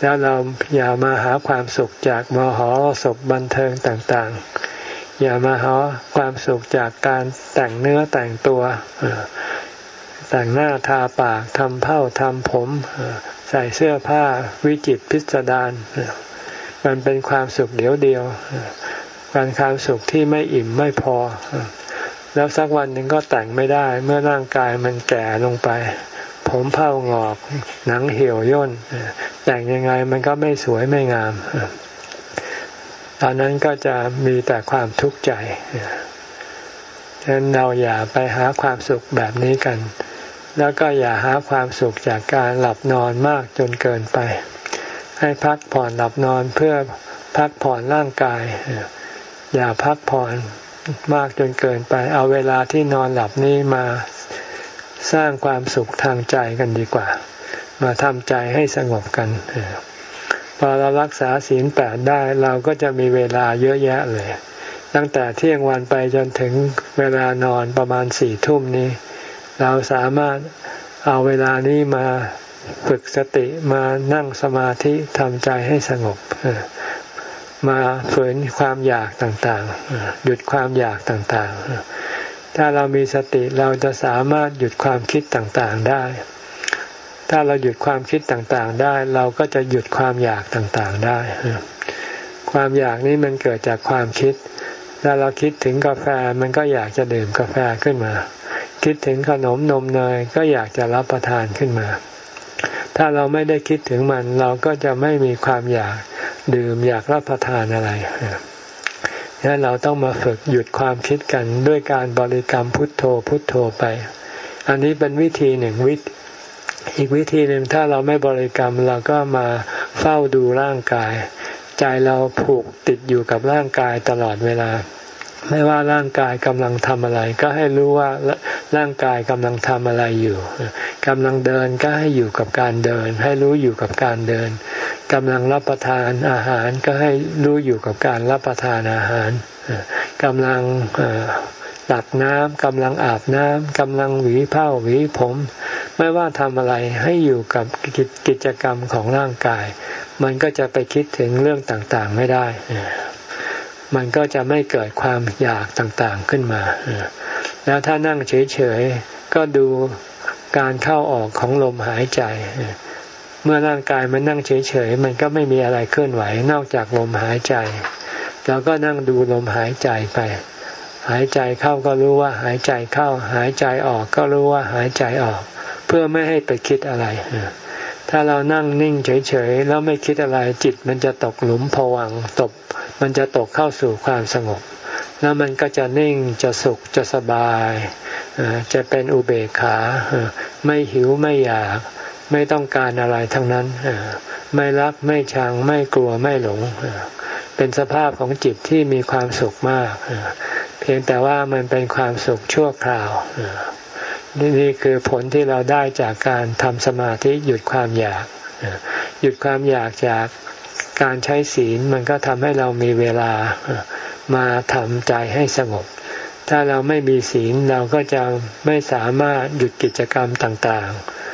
แล้วเราอย่ามาหาความสุขจากมหรสพบันเทิงต่างๆ อย่ามาหาความสุขจากการแต่งเนื้อแต่งตัว แต่งหน้าทาปากทำเผ้าทำผม ใส่เสื้อผ้าวิจิตพิสดารมันเป็นความสุขเดียวเดียวการความสุขที่ไม่อิ่มไม่พอ แล้วสักวันหนึ่งก็แต่งไม่ได้ เมื่อร่างกายมันแก่ลงไป ผมเผ้างอกหนังเหี่ยวย่น แต่งยังไงมันก็ไม่สวยไม่งามตอนนั้นก็จะมีแต่ความทุกข์ใจฉะนั้นเราอย่าไปหาความสุขแบบนี้กัน แล้วก็อย่าหาความสุขจากการหลับนอนมากจนเกินไป ให้พักผ่อนหลับนอนเพื่อพักผ่อนร่างกาย อย่าพักผ่อนมากจนเกินไป เอาเวลาที่นอนหลับนี้มาสร้างความสุขทางใจกันดีกว่า มาทำใจให้สงบกันพอเรารักษาศีลแปดได้เราก็จะมีเวลาเยอะแยะเลย ตั้งแต่เที่ยงวันไปจนถึงเวลานอนประมาณสี่ทุ่มนี้ เราสามารถเอาเวลานี้มาฝึกสติมานั่งสมาธิทำใจให้สงบมาฝืนความอยากต่างๆ หยุดความอยากต่างๆ ถ้าเรามีสติเราจะสามารถหยุดความคิดต่างๆได้ ถ้าเราหยุดความคิดต่างๆได้ เราก็จะหยุดความอยากต่างๆได้ ความอยากนี้มันเกิดจากความคิด ถ้าเราคิดถึงกาแฟมันก็อยากจะดื่มกาแฟขึ้นมา คิดถึงขนมนมเนยก็อยากจะรับประทานขึ้นมา ถ้าเราไม่ได้คิดถึงมันเราก็จะไม่มีความอยากดื่มอยากรับประทานอะไรดังนั้นเราต้องมาฝึกหยุดความคิดกันด้วยการบริกรรมพุทโธพุทโธไป อันนี้เป็นวิธีหนึ่งวิอีกวิธีหนึ่งถ้าเราไม่บริกรรมเราก็มาเฝ้าดูร่างกาย ใจเราผูกติดอยู่กับร่างกายตลอดเวลา ไม่ว่าร่างกายกำลังทำอะไร ก็ให้รู้ว่าร่างกายกำลังทำอะไรอยู่กำลังเดินก็ให้อยู่กับการเดิน ให้รู้อยู่กับการเดินกำลังรับประทานอาหารก็ให้รู้อยู่กับการรับประทานอาหารกำลังตักน้ำกำลังอาบน้ำกำลังหวีผ้าหวีผม ไม่ว่าทำอะไรให้อยู่กับกิจกรรมของร่างกาย มันก็จะไปคิดถึงเรื่องต่างๆไม่ได้ มันก็จะไม่เกิดความอยากต่างๆขึ้นมา แล้วถ้านั่งเฉยๆ ก็ดูการเข้าออกของลมหายใจ เมื่อร่างกายมันนั่งเฉยๆ มันก็ไม่มีอะไรเคลื่อนไหวนอกจากลมหายใจเราก็นั่งดูลมหายใจไป หายใจเข้าก็รู้ว่าหายใจเข้า หายใจออกก็รู้ว่าหายใจออก เพื่อไม่ให้ไปคิดอะไร ถ้าเรานั่งนิ่งเฉยๆแล้วไม่คิดอะไรจิตมันจะตกหลุมผวังตกมันจะตกเข้าสู่ความสงบ แล้วมันก็จะนิ่งจะสุขจะสบายจะเป็นอุเบกขาไม่หิวไม่อยาก ไม่ต้องการอะไรทั้งนั้นไม่รักไม่ชังไม่กลัวไม่หลงเป็นสภาพของจิตที่มีความสุขมาก เพียงแต่ว่ามันเป็นความสุขชั่วคราว นี่นี่คือผลที่เราได้จากการทำสมาธิหยุดความอยาก หยุดความอยากจากการใช้ศีลมันก็ทำให้เรามีเวลามาทำใจให้สงบ ถ้าเราไม่มีศีลเราก็จะไม่สามารถหยุดกิจกรรมต่าง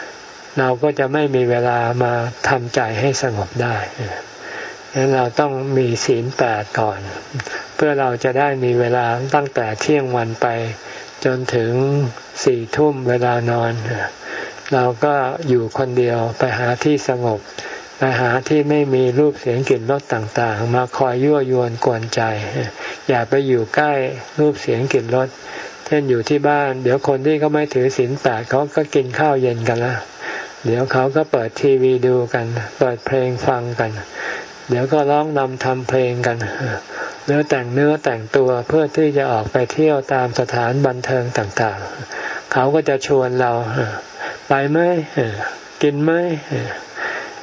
ๆ เราก็จะไม่มีเวลามาทำใจให้สงบได้ดังนั้นเราต้องมีศีลแปดก่อน เพื่อเราจะได้มีเวลาตั้งแต่เที่ยงวันไป จนถึงสี่ทุ่มเวลานอน เราก็อยู่คนเดียวไปหาที่สงบ ไปหาที่ไม่มีรูปเสียงกลิ่นรสต่างๆ มาคอยยั่วยวนกวนใจ อย่าไปอยู่ใกล้รูปเสียงกลิ่นรสเช่นอยู่ที่บ้าน เดี๋ยวคนที่เขาไม่ถือศีลแปดเขาก็กินข้าวเย็นกันละเดี๋ยวเขาก็เปิดทีวีดูกัน เปิดเพลงฟังกัน เดี๋ยวก็ร้องนำทำเพลงกันเนื้อแต่งเนื้อแต่งตัวเพื่อที่จะออกไปเที่ยวตามสถานบันเทิงต่าง ๆ เขาก็จะชวนเราไปไหมกินไหม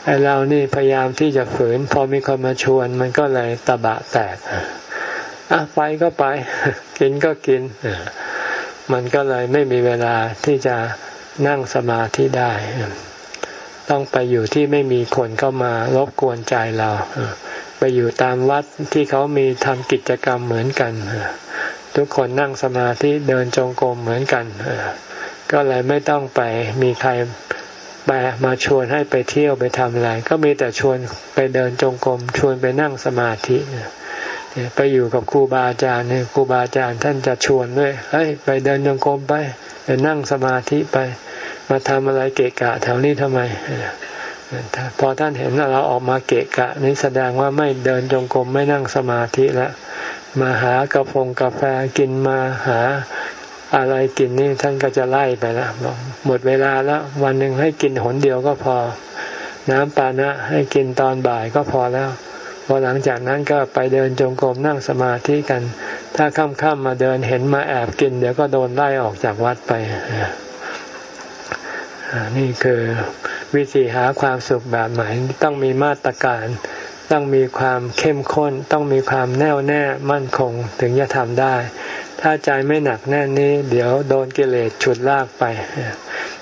ไอเรานี่พยายามที่จะฝืน พอมีคนมาชวนมันก็เลยตะบะแตกอะไปก็ไป กินก็กินมันก็เลยไม่มีเวลาที่จะนั่งสมาธิได้ ต้องไปอยู่ที่ไม่มีคนเข้ามารบกวนใจเราไปอยู่ตามวัดที่เขามีทำกิจกรรมเหมือนกันทุกคนนั่งสมาธิเดินจงกรมเหมือนกันก็เลยไม่ต้องไปมีใครแปมาชวนให้ไปเที่ยวไปทำอะไร ก็มีแต่ชวนไปเดินจงกรมชวนไปนั่งสมาธิ ไปอยู่กับครูบาอาจารย์เนี่ยครูบาอาจารย์ท่านจะชวนด้วยเฮ้ยไปเดินจงกรมไปไปนั่งสมาธิไป มาทำอะไรเกะกะแถวนี้ทำไมพอท่านเห็นเราออกมาเกะกะนี่แสดงว่าไม่เดินจงกรมไม่นั่งสมาธิแล้วมาหากระพงกาแฟกินมาหาอะไรกินนี่ท่านก็จะไล่ไปแล้วหมดเวลาแล้ววันหนึ่งให้กินหนเดียวก็พอ น้ำปานะให้กินตอนบ่ายก็พอแล้ว พอหลังจากนั้นก็ไปเดินจงกรมนั่งสมาธิกัน ถ้าค่ำๆมาเดินเห็นมาแอบกิน เดี๋ยวก็โดนไล่ออกจากวัดไปนี่คือวิธีหาความสุขแบบใหม่ต้องมีมาตรการ ต้องมีความเข้มข้น ต้องมีความแน่วแน่มั่นคงถึงจะทำได้ ถ้าใจไม่หนักแน่นนี้ เดี๋ยวโดนกิเลสฉุดลากไป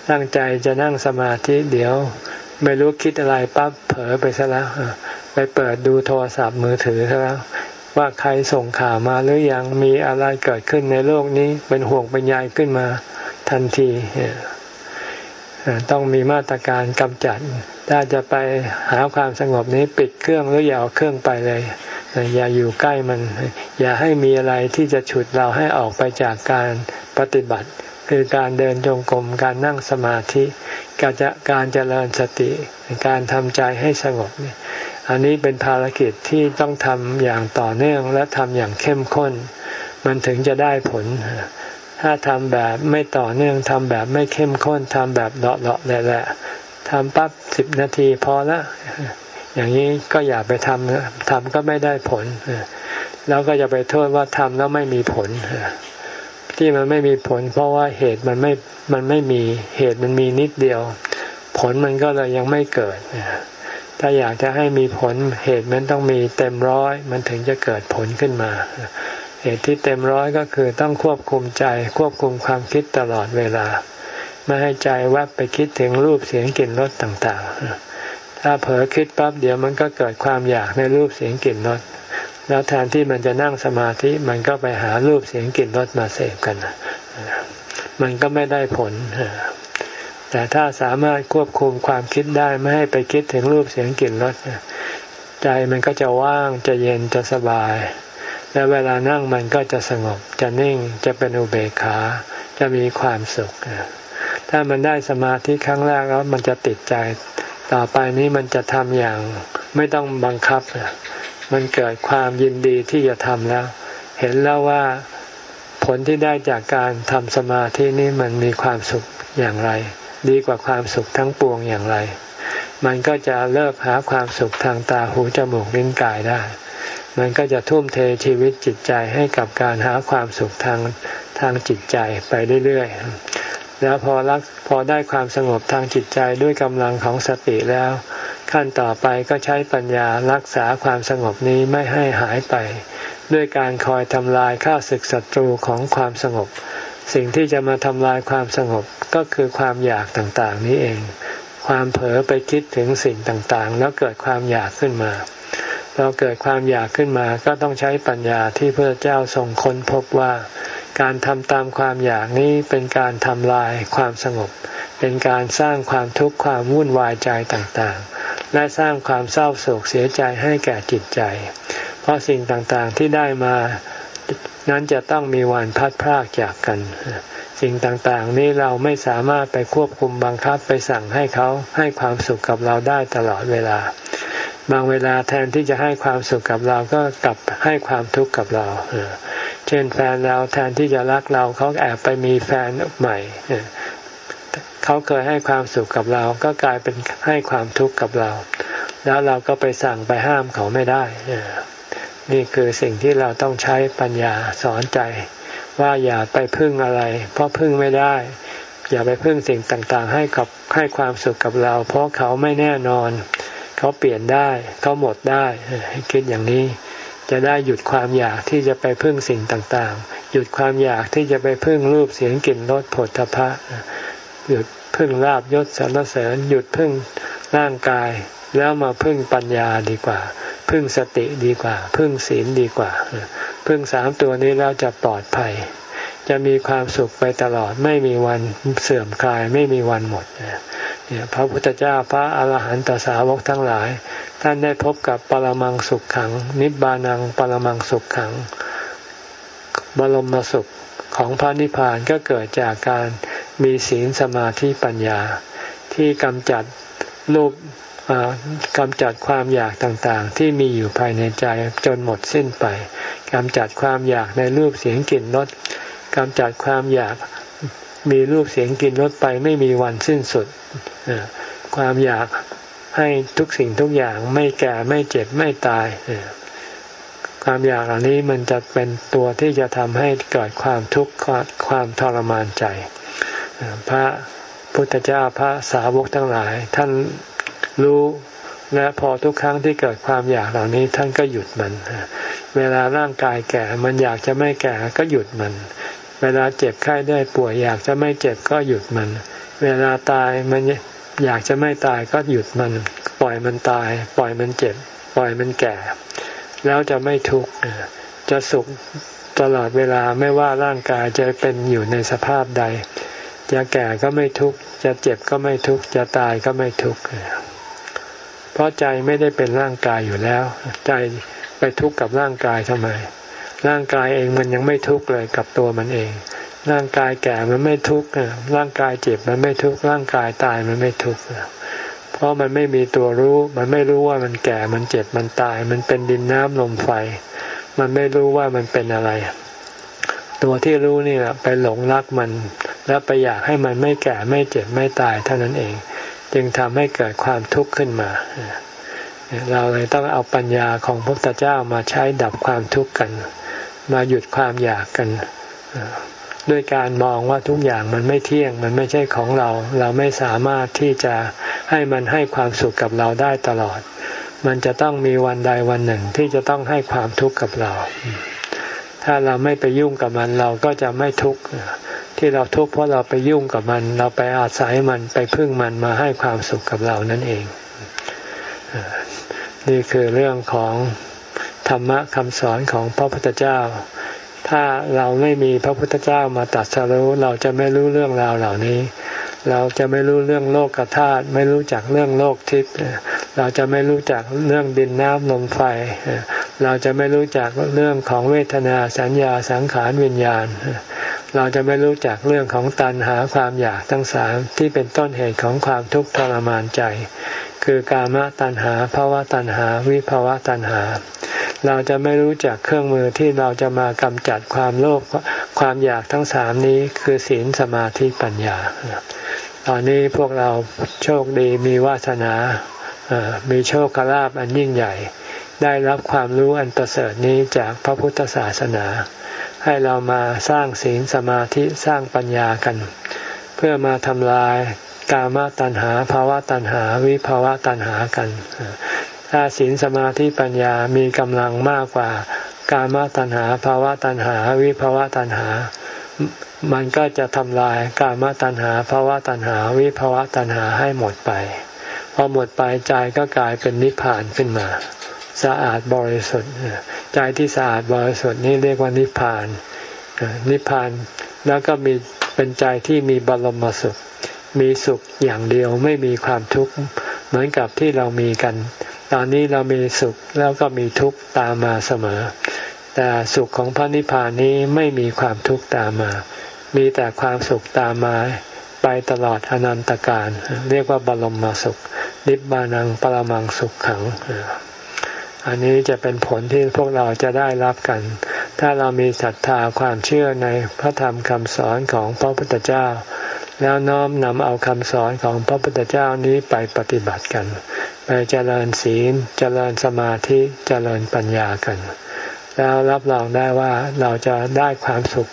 ตั้งใจจะนั่งสมาธิเดี๋ยวไม่รู้คิดอะไรปั๊บเผลอไปซะแล้ว ไปเปิดดูโทรศัพท์มือถือซะแล้วว่าใครส่งข่าวมาหรือยังมีอะไรเกิดขึ้นในโลกนี้เป็นห่วงเป็นใยขึ้นมาทันทีต้องมีมาตรการกำจัด ถ้าจะไปหาความสงบนี้ปิดเครื่องหรืออย่าเอาเครื่องไปเลย อย่าอยู่ใกล้มัน อย่าให้มีอะไรที่จะฉุดเราให้ออกไปจากการปฏิบัติ คือการเดินจงกรมการนั่งสมาธิ การจะการเจริญสติ การทำใจให้สงบนี่ อันนี้เป็นภารกิจที่ต้องทำอย่างต่อเนื่องและทำอย่างเข้มข้น มันถึงจะได้ผล ถ้าทำแบบไม่ต่อเนื่องทำแบบไม่เข้มข้นทำแบบเลาะเลาะแหละทำปั๊บสิบนาทีพอละอย่างนี้ก็อย่าไปทำนะทำก็ไม่ได้ผล แล้วก็จะไปโทษว่าทำแล้วไม่มีผล ที่มันไม่มีผล เพราะว่าเหตุมันไม่ มันไม่มี เหตุมันมีนิดเดียว ผลมันก็เลยยังไม่เกิด ถ้าอยากจะให้มีผลเหตุมันต้องมีเต็มร้อยมันถึงจะเกิดผลขึ้นมา เหตุที่เต็มร้อยก็คือต้องควบคุมใจควบคุมความคิดตลอดเวลา ไม่ให้ใจแวบไปคิดถึงรูปเสียงกลิ่นรสต่างๆ ถ้าเผลอคิดปั๊บเดี๋ยวมันก็เกิดความอยากในรูปเสียงกลิ่นรสแล้วแทนที่มันจะนั่งสมาธิมันก็ไปหารูปเสียงกลิ่นรสมาเสพกัน มันก็ไม่ได้ผล แต่ถ้าสามารถควบคุมความคิดได้ไม่ให้ไปคิดถึงรูปเสียงกลิ่นรสใจมันก็จะว่างจะเย็นจะสบาย และเวลานั่งมันก็จะสงบ จะนิ่งจะเป็นอุเบกขา จะมีความสุข ถ้ามันได้สมาธิครั้งแรกแล้วมันจะติดใจ ต่อไปนี้มันจะทำอย่างไม่ต้องบังคับ มันเกิดความยินดีที่จะทำแล้ว เห็นแล้วว่าผลที่ได้จากการทำสมาธินี้มันมีความสุขอย่างไร ดีกว่าความสุขทั้งปวงอย่างไร มันก็จะเลิกหาความสุขทางตาหูจมูกลิ้นกายได้ มันก็จะทุ่มเทชีวิตจิตใจให้กับการหาความสุขทางทางจิตใจไปเรื่อยๆ แล้วพอรักพอได้ความสงบทางจิตใจด้วยกำลังของสติแล้ว ขั้นต่อไปก็ใช้ปัญญารักษาความสงบนี้ไม่ให้หายไป ด้วยการคอยทำลายข้าศึกศัตรูของความสงบ สิ่งที่จะมาทำลายความสงบก็คือความอยากต่างๆ นี้เอง ความเผลอไปคิดถึงสิ่งต่างๆ แล้วเกิดความอยากขึ้นมาเราเกิดความอยากขึ้นมาก็ต้องใช้ปัญญาที่พระเจ้าทรงค้นพบว่า การทำตามความอยากนี้เป็นการทำลายความสงบ เป็นการสร้างความทุกข์ความวุ่นวายใจต่างๆ และสร้างความเศร้าโศกเสียใจให้แก่จิตใจ เพราะสิ่งต่างๆที่ได้มา นั้นจะต้องมีวันพัดพรากจากกัน สิ่งต่างๆ นี้เราไม่สามารถไปควบคุมบังคับไปสั่งให้เขาให้ความสุขกับเราได้ตลอดเวลา บางเวลาแทนที่จะให้ความสุขกับเราก็กลับให้ความทุกข์กับเราเช่นแฟนเราแทนที่จะรักเราเขาแอบไปมีแฟนใหม่เขาเคยให้ความสุขกับเราก็กลายเป็นให้ความทุกข์กับเรา แล้วเราก็ไปสั่งไปห้ามเขาไม่ได้ นี่คือสิ่งที่เราต้องใช้ปัญญาสอนใจ ว่าอย่าไปพึ่งอะไร เพราะพึ่งไม่ได้ อย่าไปพึ่งสิ่งต่างๆ ให้กับให้ความสุขกับเรา เพราะเขาไม่แน่นอน เขาเปลี่ยนได้ เขาหมดได้คิดอย่างนี้ จะได้หยุดความอยากที่จะไปพึ่งสิ่งต่างๆ หยุดความอยากที่จะไปพึ่งรูปเสียงกลิ่นรสผลทพะหยุดพึ่งลาบยศสรรเสริญ หยุดพึ่งร่างกาย แล้วมาพึ่งปัญญาดีกว่า พึ่งสติดีกว่า พึ่งศีลดีกว่า พึ่งสามตัวนี้แล้วจะปลอดภัย จะมีความสุขไปตลอดไม่มีวันเสื่อมคลายไม่มีวันหมดเนี่ยพระพุทธเจ้าพระอาหารหันตสาวกทั้งหลาย ท่านได้พบกับปรมังสุขขัง นิบานังปรมังสุขขัง บรมสุขของพระนิพพานก็เกิดจากการมีศีลสมาธิปัญญาที่กำจัดรูป กำจัดความอยากต่างๆ ที่มีอยู่ภายในใจจนหมดสิ้นไปกำจัดความอยากในรูปเสียงกลิ่นรสกำจัดความอยากมีรูปเสียงกลิ่นรสไปไม่มีวันสิ้นสุดความอยากให้ทุกสิ่งทุกอย่างไม่แก่ไม่เจ็บไม่ตายความอยากเหล่านี้มันจะเป็นตัวที่จะทำให้เกิดความทุกข์ความทรมานใจ พระพุทธเจ้าพระสาวกทั้งหลาย ท่าน รู้และพอทุกครั้งที่เกิดความอยากเหล่านี้ท่านก็หยุดมัน เวลาร่างกายแก่มันอยากจะไม่แก่ก็หยุดมัน เวลาเจ็บไข้ได้ป่วยอยากจะไม่เจ็บก็หยุดมัน เวลาตายมันอยากจะไม่ตายก็หยุดมัน ปล่อยมันตาย ปล่อยมันเจ็บ ปล่อยมันแก่ แล้วจะไม่ทุกข์จะสุขตลอดเวลาไม่ว่าร่างกายจะเป็นอยู่ในสภาพใด จะแก่ก็ไม่ทุกข์จะเจ็บก็ไม่ทุกข์จะตายก็ไม่ทุกข์ เพราะใจไม่ได้เป็นร่างกายอยู่แล้ว ใจไปทุกข์กับร่างกายทำไม ร่างกายเองมันยังไม่ทุกข์เลยกับตัวมันเอง ร่างกายแก่มันไม่ทุกข์ร่างกายเจ็บมันไม่ทุกข์ร่างกายตายมันไม่ทุกข์เพราะมันไม่มีตัวรู้ มันไม่รู้ว่ามันแก่มันเจ็บมันตาย มันเป็นดินน้ำลมไฟ มันไม่รู้ว่ามันเป็นอะไร ตัวที่รู้นี่แหละไปหลงรักมัน แล้วไปอยากให้มันไม่แก่ไม่เจ็บไม่ตายเท่านั้นเอง จึงทำให้เกิดความทุกข์ขึ้นมา เราเลยต้องเอาปัญญาของพระพุทธเจ้ามาใช้ดับความทุกข์กัน มาหยุดความอยากกัน ด้วยการมองว่าทุกอย่างมันไม่เที่ยง มันไม่ใช่ของเรา เราไม่สามารถที่จะให้มันให้ความสุขกับเราได้ตลอด มันจะต้องมีวันใดวันหนึ่งที่จะต้องให้ความทุกข์กับเรา ถ้าเราไม่ไปยุ่งกับมันเราก็จะไม่ทุกข์ที่เราทุกข์เพราะเราไปยุ่งกับมัน เราไปอาศัยมันไปพึ่งมันมาให้ความสุขกับเรานั่นเอง นี่คือเรื่องของธรรมะคำสอนของพระพุทธเจ้า ถ้าเราไม่มีพระพุทธเจ้ามาตัดสรู้เราจะไม่รู้เรื่องราวเหล่านี้ เราจะไม่รู้เรื่องโลกธาตุไม่รู้จักเรื่องโลกทิพย์เราจะไม่รู้จักเรื่องดินน้ำลมไฟ เราจะไม่รู้จักเรื่องของเวทนาสัญญาสังขารวิญญาณ เราจะไม่รู้จักเรื่องของตัณหาความอยากทั้งสามที่เป็นต้นเหตุของความทุกข์ทรมานใจ คือกามตัณหาภาวะตัณหาวิภาวะตัณหา เราจะไม่รู้จักเครื่องมือที่เราจะมากำจัดความโลภความอยากทั้งสามนี้คือศีลสมาธิปัญญา ตอนนี้พวกเราโชคดีมีวาสนา มีโชคลาภอันยิ่งใหญ่ ได้รับความรู้อันประเสริฐนี้จากพระพุทธศาสนา ให้เรามาสร้างศีลสมาธิสร้างปัญญากัน เพื่อมาทำลายกามตัณหาภาวะตัณหาวิภาวะตัณหากัน ถ้าศีลสมาธิปัญญามีกำลังมากกว่ากามตัณหาภาวะตัณหาวิภาวะตัณหา มันก็จะทำลายกามตัณหาภาวะตัณหาวิภาวะตัณหาให้หมดไป พอหมดไปใจก็กลายเป็นนิพพานขึ้นมา สะอาดบริสุทธิ์ ใจที่สะอาดบริสุทธิ์นี่เรียกว่านิพพาน นิพพานแล้วก็มีเป็นใจที่มีบรมสุข มีสุขอย่างเดียวไม่มีความทุกข์เหมือนกับที่เรามีกัน ตอนนี้เรามีสุขแล้วก็มีทุกข์ตามมาเสมอ แต่สุขของพระนิพพานนี้ไม่มีความทุกข์ตามมา มีแต่ความสุขตามมาไปตลอดอนันตการ เรียกว่าบรมสุขนิบานังปรมังสุขขัง อันนี้จะเป็นผลที่พวกเราจะได้รับกัน ถ้าเรามีศรัทธาความเชื่อในพระธรรมคำสอนของพระพุทธเจ้า แล้วน้อมนำเอาคำสอนของพระพุทธเจ้านี้ไปปฏิบัติกัน ไปเจริญศีล เจริญสมาธิเจริญปัญญากัน แล้วรับรองได้ว่าเราจะได้ความสุข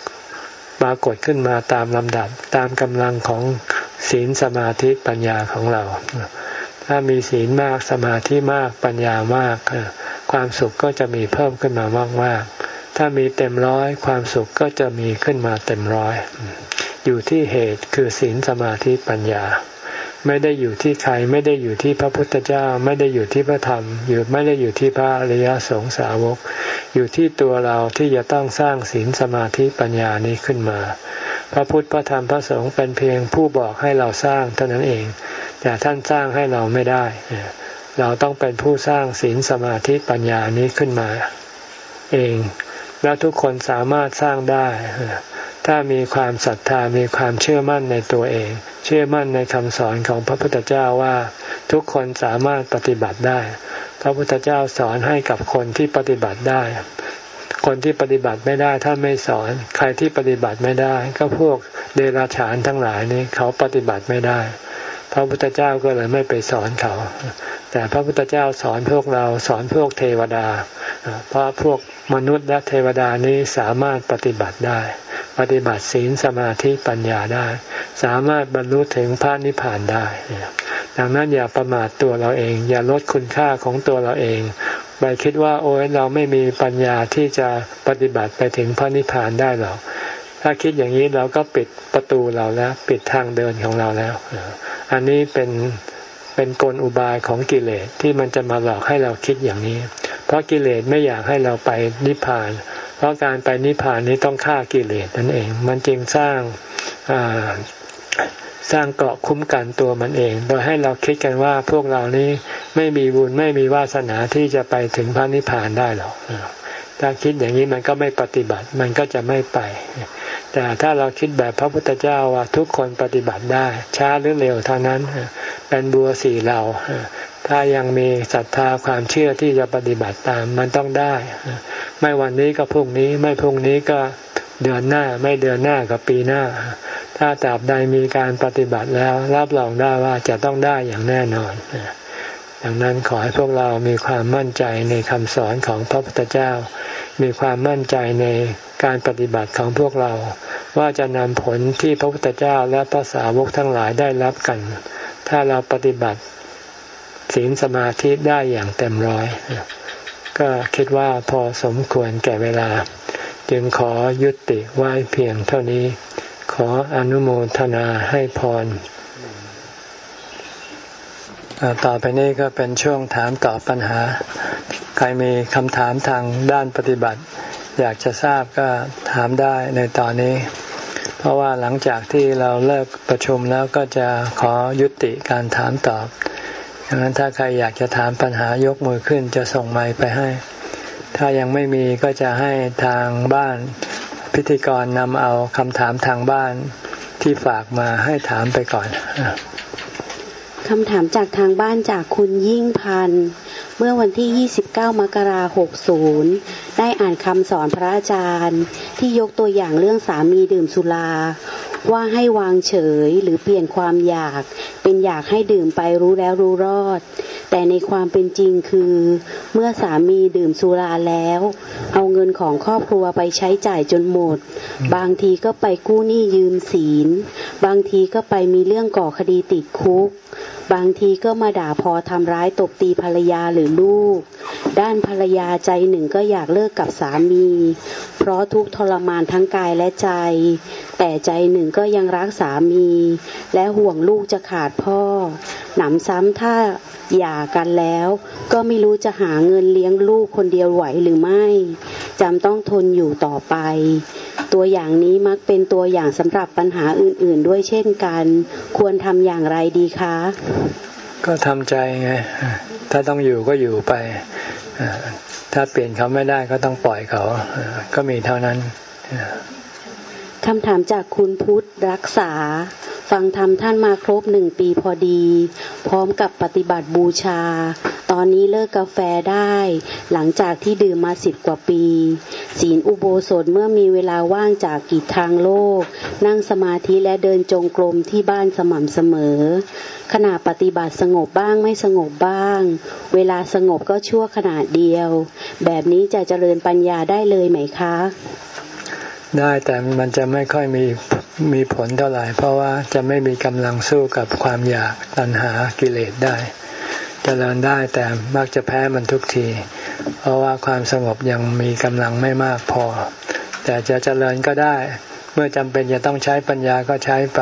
ปรากฏขึ้นมาตามลำดับตามกำลังของศีลสมาธิปัญญาของเรา ถ้ามีศีลมากสมาธิมากปัญญามาก ความสุขก็จะมีเพิ่มขึ้นมามากมากถ้ามีเต็มร้อยความสุขก็จะมีขึ้นมาเต็มร้อย อยู่ที่เหตุคือศีลสมาธิปัญญา ไม่ได้อยู่ที่ใครไม่ได้อยู่ที่พระพุทธเจ้า ไม่ได้อยู่ที่พระธรรม อยู่ไม่ได้อยู่ที่พระอริยสงสาวก อยู่ที่ตัวเราที่จะต้องสร้างศีลสมาธิปัญญานี้ขึ้นมา พระพุทธพระธรรมพระสงฆ์เป็นเพียงผู้บอกให้เราสร้างเท่านั้นเอง แต่ท่านสร้างให้เราไม่ได้ เราต้องเป็นผู้สร้างศีลสมาธิปัญญานี้ขึ้นมา เอง แล้วทุกคนสามารถสร้างได้ ถ้ามีความศรัทธามีความเชื่อมั่นในตัวเอง เชื่อมั่นในคำสอนของพระพุทธเจ้าว่าทุกคนสามารถปฏิบัติได้ พระพุทธเจ้าสอนให้กับคนที่ปฏิบัติได้ คนที่ปฏิบัติไม่ได้ท่านไม่สอน ใครที่ปฏิบัติไม่ได้ ก็พวกเดรัจฉานทั้งหลายนี้เขาปฏิบัติไม่ได้ พระพุทธเจ้าก็เลยไม่ไปสอนเขา แต่พระพุทธเจ้าสอนพวกเราสอนพวกเทวดา เพราะพวกมนุษย์และเทวดานี้สามารถปฏิบัติได้ ปฏิบัติศีลสมาธิปัญญาได้ สามารถบรรลุถึงพระนิพพานได้ ดังนั้นอย่าประมาทตัวเราเอง อย่าลดคุณค่าของตัวเราเอง ไปคิดว่าโอ้ยเราไม่มีปัญญาที่จะปฏิบัติไปถึงพระนิพพานได้หรอก ถ้าคิดอย่างนี้เราก็ปิดประตูเราแล้ว ปิดทางเดินของเราแล้ว อันนี้เป็นเป็นกลอุบายของกิเลสที่มันจะมาหลอกให้เราคิดอย่างนี้ เพราะกิเลสไม่อยากให้เราไปนิพพาน เพราะการไปนิพพานนี้ต้องฆ่ากิเลสนั่นเอง มันจึงสร้างสร้างเกาะคุ้มกันตัวมันเอง โดยให้เราคิดกันว่าพวกเรานี้ไม่มีบุญไม่มีวาสนาที่จะไปถึงพระนิพพานได้หรอก ถ้าคิดอย่างนี้มันก็ไม่ปฏิบัติมันก็จะไม่ไป แต่ถ้าเราคิดแบบพระพุทธเจ้าว่าทุกคนปฏิบัติได้ ช้าหรือเร็วเท่านั้น เป็นบัวสี่เหล่าถ้ายังมีศรัทธาความเชื่อที่จะปฏิบัติตามมันต้องได้ ไม่วันนี้ก็พรุ่งนี้ไม่พรุ่งนี้ก็เดือนหน้าไม่เดือนหน้าก็ปีหน้าถถ้าตราบใดมีการปฏิบัติแล้วรับรองได้ว่าจะต้องได้อย่างแน่นอน ดังนั้นขอให้พวกเรามีความมั่นใจในคำสอนของพระพุทธเจ้า มีความมั่นใจในการปฏิบัติของพวกเรา ว่าจะนำผลที่พระพุทธเจ้าและพระสาวกทั้งหลายได้รับกัน ถ้าเราปฏิบัติศีลสมาธิได้อย่างเต็มร้อย ก็คิดว่าพอสมควรแก่เวลา จึงขอยุติไว้เพียงเท่านี้ ขออนุโมทนาให้พร ต่อไปนี้ก็เป็นช่วงถามตอบปัญหา ใครมีคำถามทางด้านปฏิบัติ อยากจะทราบก็ถามได้ในตอนนี้ เพราะว่าหลังจากที่เราเลิกประชุมแล้วก็จะขอยุติการถามตอบดังนั้นถ้าใครอยากจะถามปัญหายกมือขึ้นจะส่งไมค์ไปให้ ถ้ายังไม่มีก็จะให้ทางบ้านพิธีกรนำเอาคำถามทางบ้านที่ฝากมาให้ถามไปก่อน คำถามจากทางบ้านจากคุณยิ่งพันธ์เมื่อวันที่ 29 มกราคม 60 ได้อ่านคำสอนพระอาจารย์ ที่ยกตัวอย่างเรื่องสามีดื่มสุรา ว่าให้วางเฉยหรือเปลี่ยนความอยาก เป็นอยากให้ดื่มไปรู้แล้วรู้รอด แต่ในความเป็นจริงคือ เมื่อสามีดื่มสุราแล้ว เอาเงินของครอบครัวไปใช้จ่ายจนหมด บางทีก็ไปกู้หนี้ยืมศีล บางทีก็ไปมีเรื่องก่อคดีติดคุก บางทีก็มาด่าพอทำร้ายตบตีภรรยาหรือลูก ด้านภรรยาใจหนึ่งก็อยากเลิกกับสามี เพราะทุกทรมานทั้งกายและใจ แต่ใจหนึ่งก็ยังรักสามี และห่วงลูกจะขาดพ่อ หนำซ้ำถ้าหย่ากักันแล้ว ก็ไม่รู้จะหาเงินเลี้ยงลูกคนเดียวไหวหรือไม่จำต้องทนอยู่ต่อไป ตัวอย่างนี้มักเป็นตัวอย่างสำหรับปัญหาอื่นๆด้วยเช่นกัน ควรทำอย่างไรดีคะ ก็ทำใจไง ถ้าต้องอยู่ก็อยู่ไป ถ้าเปลี่ยนเขาไม่ได้ก็ต้องปล่อยเขา ก็มีเท่านั้น คำถามจากคุณพุทธรักษา ฟังธรรมท่านมาครบหนึ่งปีพอดี พร้อมกับปฏิบัติบูชา ตอนนี้เลิกกาแฟได้ หลังจากที่ดื่มมาสิบกว่าปี ศีลอุโบสถเมื่อมีเวลาว่างจากกิจทางโลก นั่งสมาธิและเดินจงกรมที่บ้านสม่ำเสมอ ขณะปฏิบัติสงบบ้างไม่สงบบ้าง เวลาสงบก็ชั่วขนาดเดียว แบบนี้จะเจริญปัญญาได้เลยไหมคะ ได้แต่มันจะไม่ค่อยมีมีผลเท่าไหร่ เพราะว่าจะไม่มีกำลังสู้กับความอยากตัณหากิเลสได้จเจริญได้แต่มักจะแพ้มันทุกที เพราะว่าความสงบยังมีกำลังไม่มากพอ แต่จะเจริญก็ได้ เมื่อจำเป็นจะต้องใช้ปัญญาก็ใช้ไป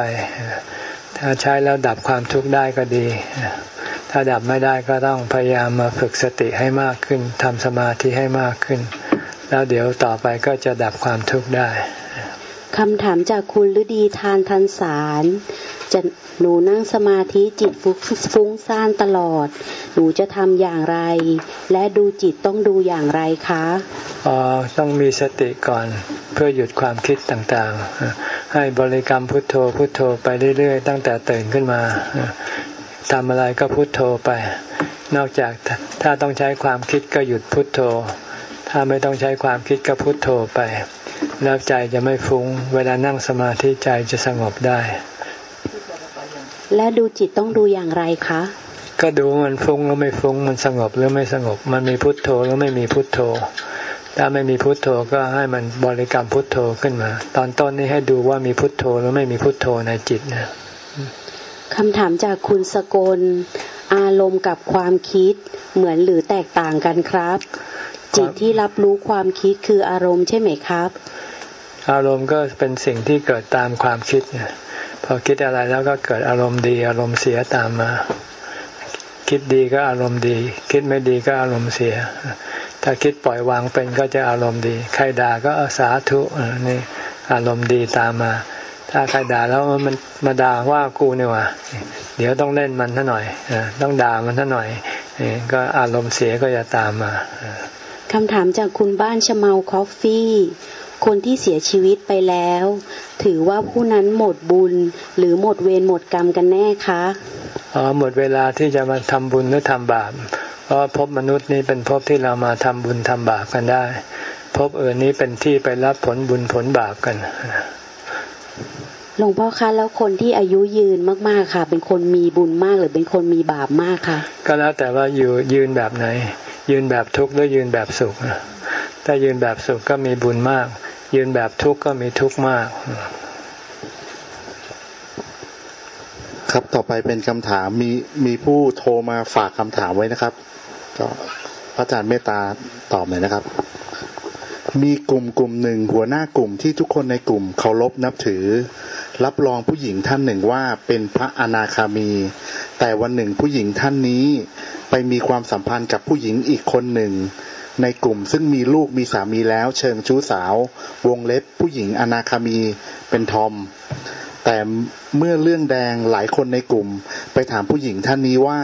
ถ้าใช้แล้วดับความทุกข์ได้ก็ดี ถ้าดับไม่ได้ก็ต้องพยายามมาฝึกสติให้มากขึ้นทำสมาธิให้มากขึ้น แล้วเดี๋ยวต่อไปก็จะดับความทุกข์ได้คำถามจากคุณฤดีทานทันสารจะหนูนั่งสมาธิจิตฟุ้งซ่านตลอด หนูจะทำอย่างไร และดูจิตต้องดูอย่างไรคะอ๋อต้องมีสติก่อนเพื่อหยุดความคิดต่างๆ ให้บริกรรมพุทโธพุทโธไปเรื่อยๆ ตั้งแต่ตื่นขึ้นมาทำอะไรก็พุทโธไป นอกจากถ้าต้องใช้ความคิดก็หยุดพุทโธ ถ้าไม่ต้องใช้ความคิดก็พุโทโธไป แล้วใจจะไม่ฟุง้ง เวลานั่งสมาธิใจจะสงบได้ และดูจิตต้องดูอย่างไรคะ ก็ดูมันฟุ้งหรือไม่ฟุ้ง มันสงบหรือไม่สงบ มันมีพุทโธหรือไม่มีพุทโธ ถ้าไม่มีพุทโธก็ให้มันบริกรรมพุทโธขึ้นมา ตอนต้นนี้ให้ดูว่ามีพุทโธหรือไม่มีพุทโธในจิตนะคำถามจากคุณสกล อารมณ์กับความคิดเหมือนหรือแตกต่างกันครับ จิตที่รับรู้ความคิดคืออารมณ์ใช่ไหมครับ อารมณ์ก็เป็นสิ่งที่เกิดตามความคิดเนี่ยพอคิดอะไรแล้วก็เกิดอารมณ์ดี อารมณ์เสียตามมา คิดดีก็อารมณ์ดี คิดไม่ดีก็อารมณ์เสีย ถ้าคิดปล่อยวางเป็นก็จะอารมณ์ดี ใครด่าก็สาธุนี่อารมณ์ดีตามมา ถ้าใครด่าแล้วมันมาด่าว่ากูเนี่ยว่ะเดี๋ยวต้องเล่นมันท่าหน่อยต้องด่ามันท่าหน่อยก็อารมณ์เสียก็จะตามมา คำถามจากคุณบ้านชเมาคอฟฟี่ คนที่เสียชีวิตไปแล้ว ถือว่าผู้นั้นหมดบุญ หรือหมดเวรหมดกรรมกันแน่คะอ๋อหมดเวลาที่จะมาทำบุญหรือทำบาป เพราะพบมนุษย์นี้เป็นพบที่เรามาทำบุญทำบาปกันได้ พบอื่นนี้เป็นที่ไปรับผลบุญผลบาปกัน หลวงพ่อคะแล้วคนที่อายุยืนมากๆค่ะ เป็นคนมีบุญมากหรือเป็นคนมีบาปมากคะก็แล้วแต่ว่าอยู่ยืนแบบไหน ยืนแบบทุกข์หรือยืนแบบสุขถ้ายืนแบบสุขก็มีบุญมาก ยืนแบบทุกข์ก็มีทุกข์มาก ครับต่อไปเป็นคำถามมีมีผู้โทรมาฝากคำถามไว้นะครับ ก็พระอาจารย์เมตตาตอบหน่อยนะครับ มีกลุ่มกลุ่มหนึ่งหัวหน้ากลุ่มที่ทุกคนในกลุ่มเคารพนับถือ รับรองผู้หญิงท่านหนึ่งว่าเป็นพระอนาคามี แต่วันหนึ่งผู้หญิงท่านนี้ ไปมีความสัมพันธ์กับผู้หญิงอีกคนหนึ่ง ในกลุ่มซึ่งมีลูกมีสามีแล้วเชิงชู้สาว วงเล็บผู้หญิงอนาคามีเป็นทอม แต่เมื่อเรื่องแดงหลายคนในกลุ่ม ไปถามผู้หญิงท่านนี้ว่า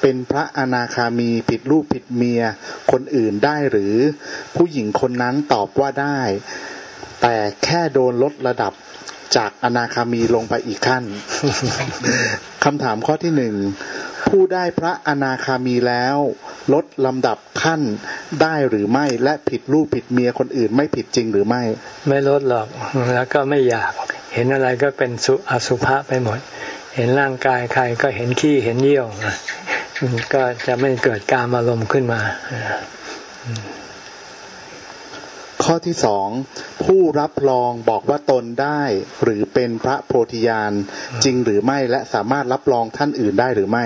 เป็นพระอนาคามีผิดลูกผิดเมียคนอื่นได้หรือ ผู้หญิงคนนั้นตอบว่าได้ แต่แค่โดนลดระดับจากอนาคามีลงไปอีกขั้น คำถามข้อที่หนึ่ง ผู้ได้พระอนาคามีแล้ว ลดลำดับขั้นได้หรือไม่ และผิดลูกผิดเมียคนอื่นไม่ผิดจริงหรือไม่ ไม่ลดหรอก แล้วก็ไม่อยาก เห็นอะไรก็เป็นสุอสุภะไปหมด เห็นร่างกายใครก็เห็นขี้เห็นเยี่ยวก็จะไม่เกิดการอารมณ์ขึ้นมา ข้อที่สองผู้รับรองบอกว่าตนได้ หรือเป็นพระโพธิญาณจริงหรือไม่และสามารถรับรองท่านอื่นได้หรือไม่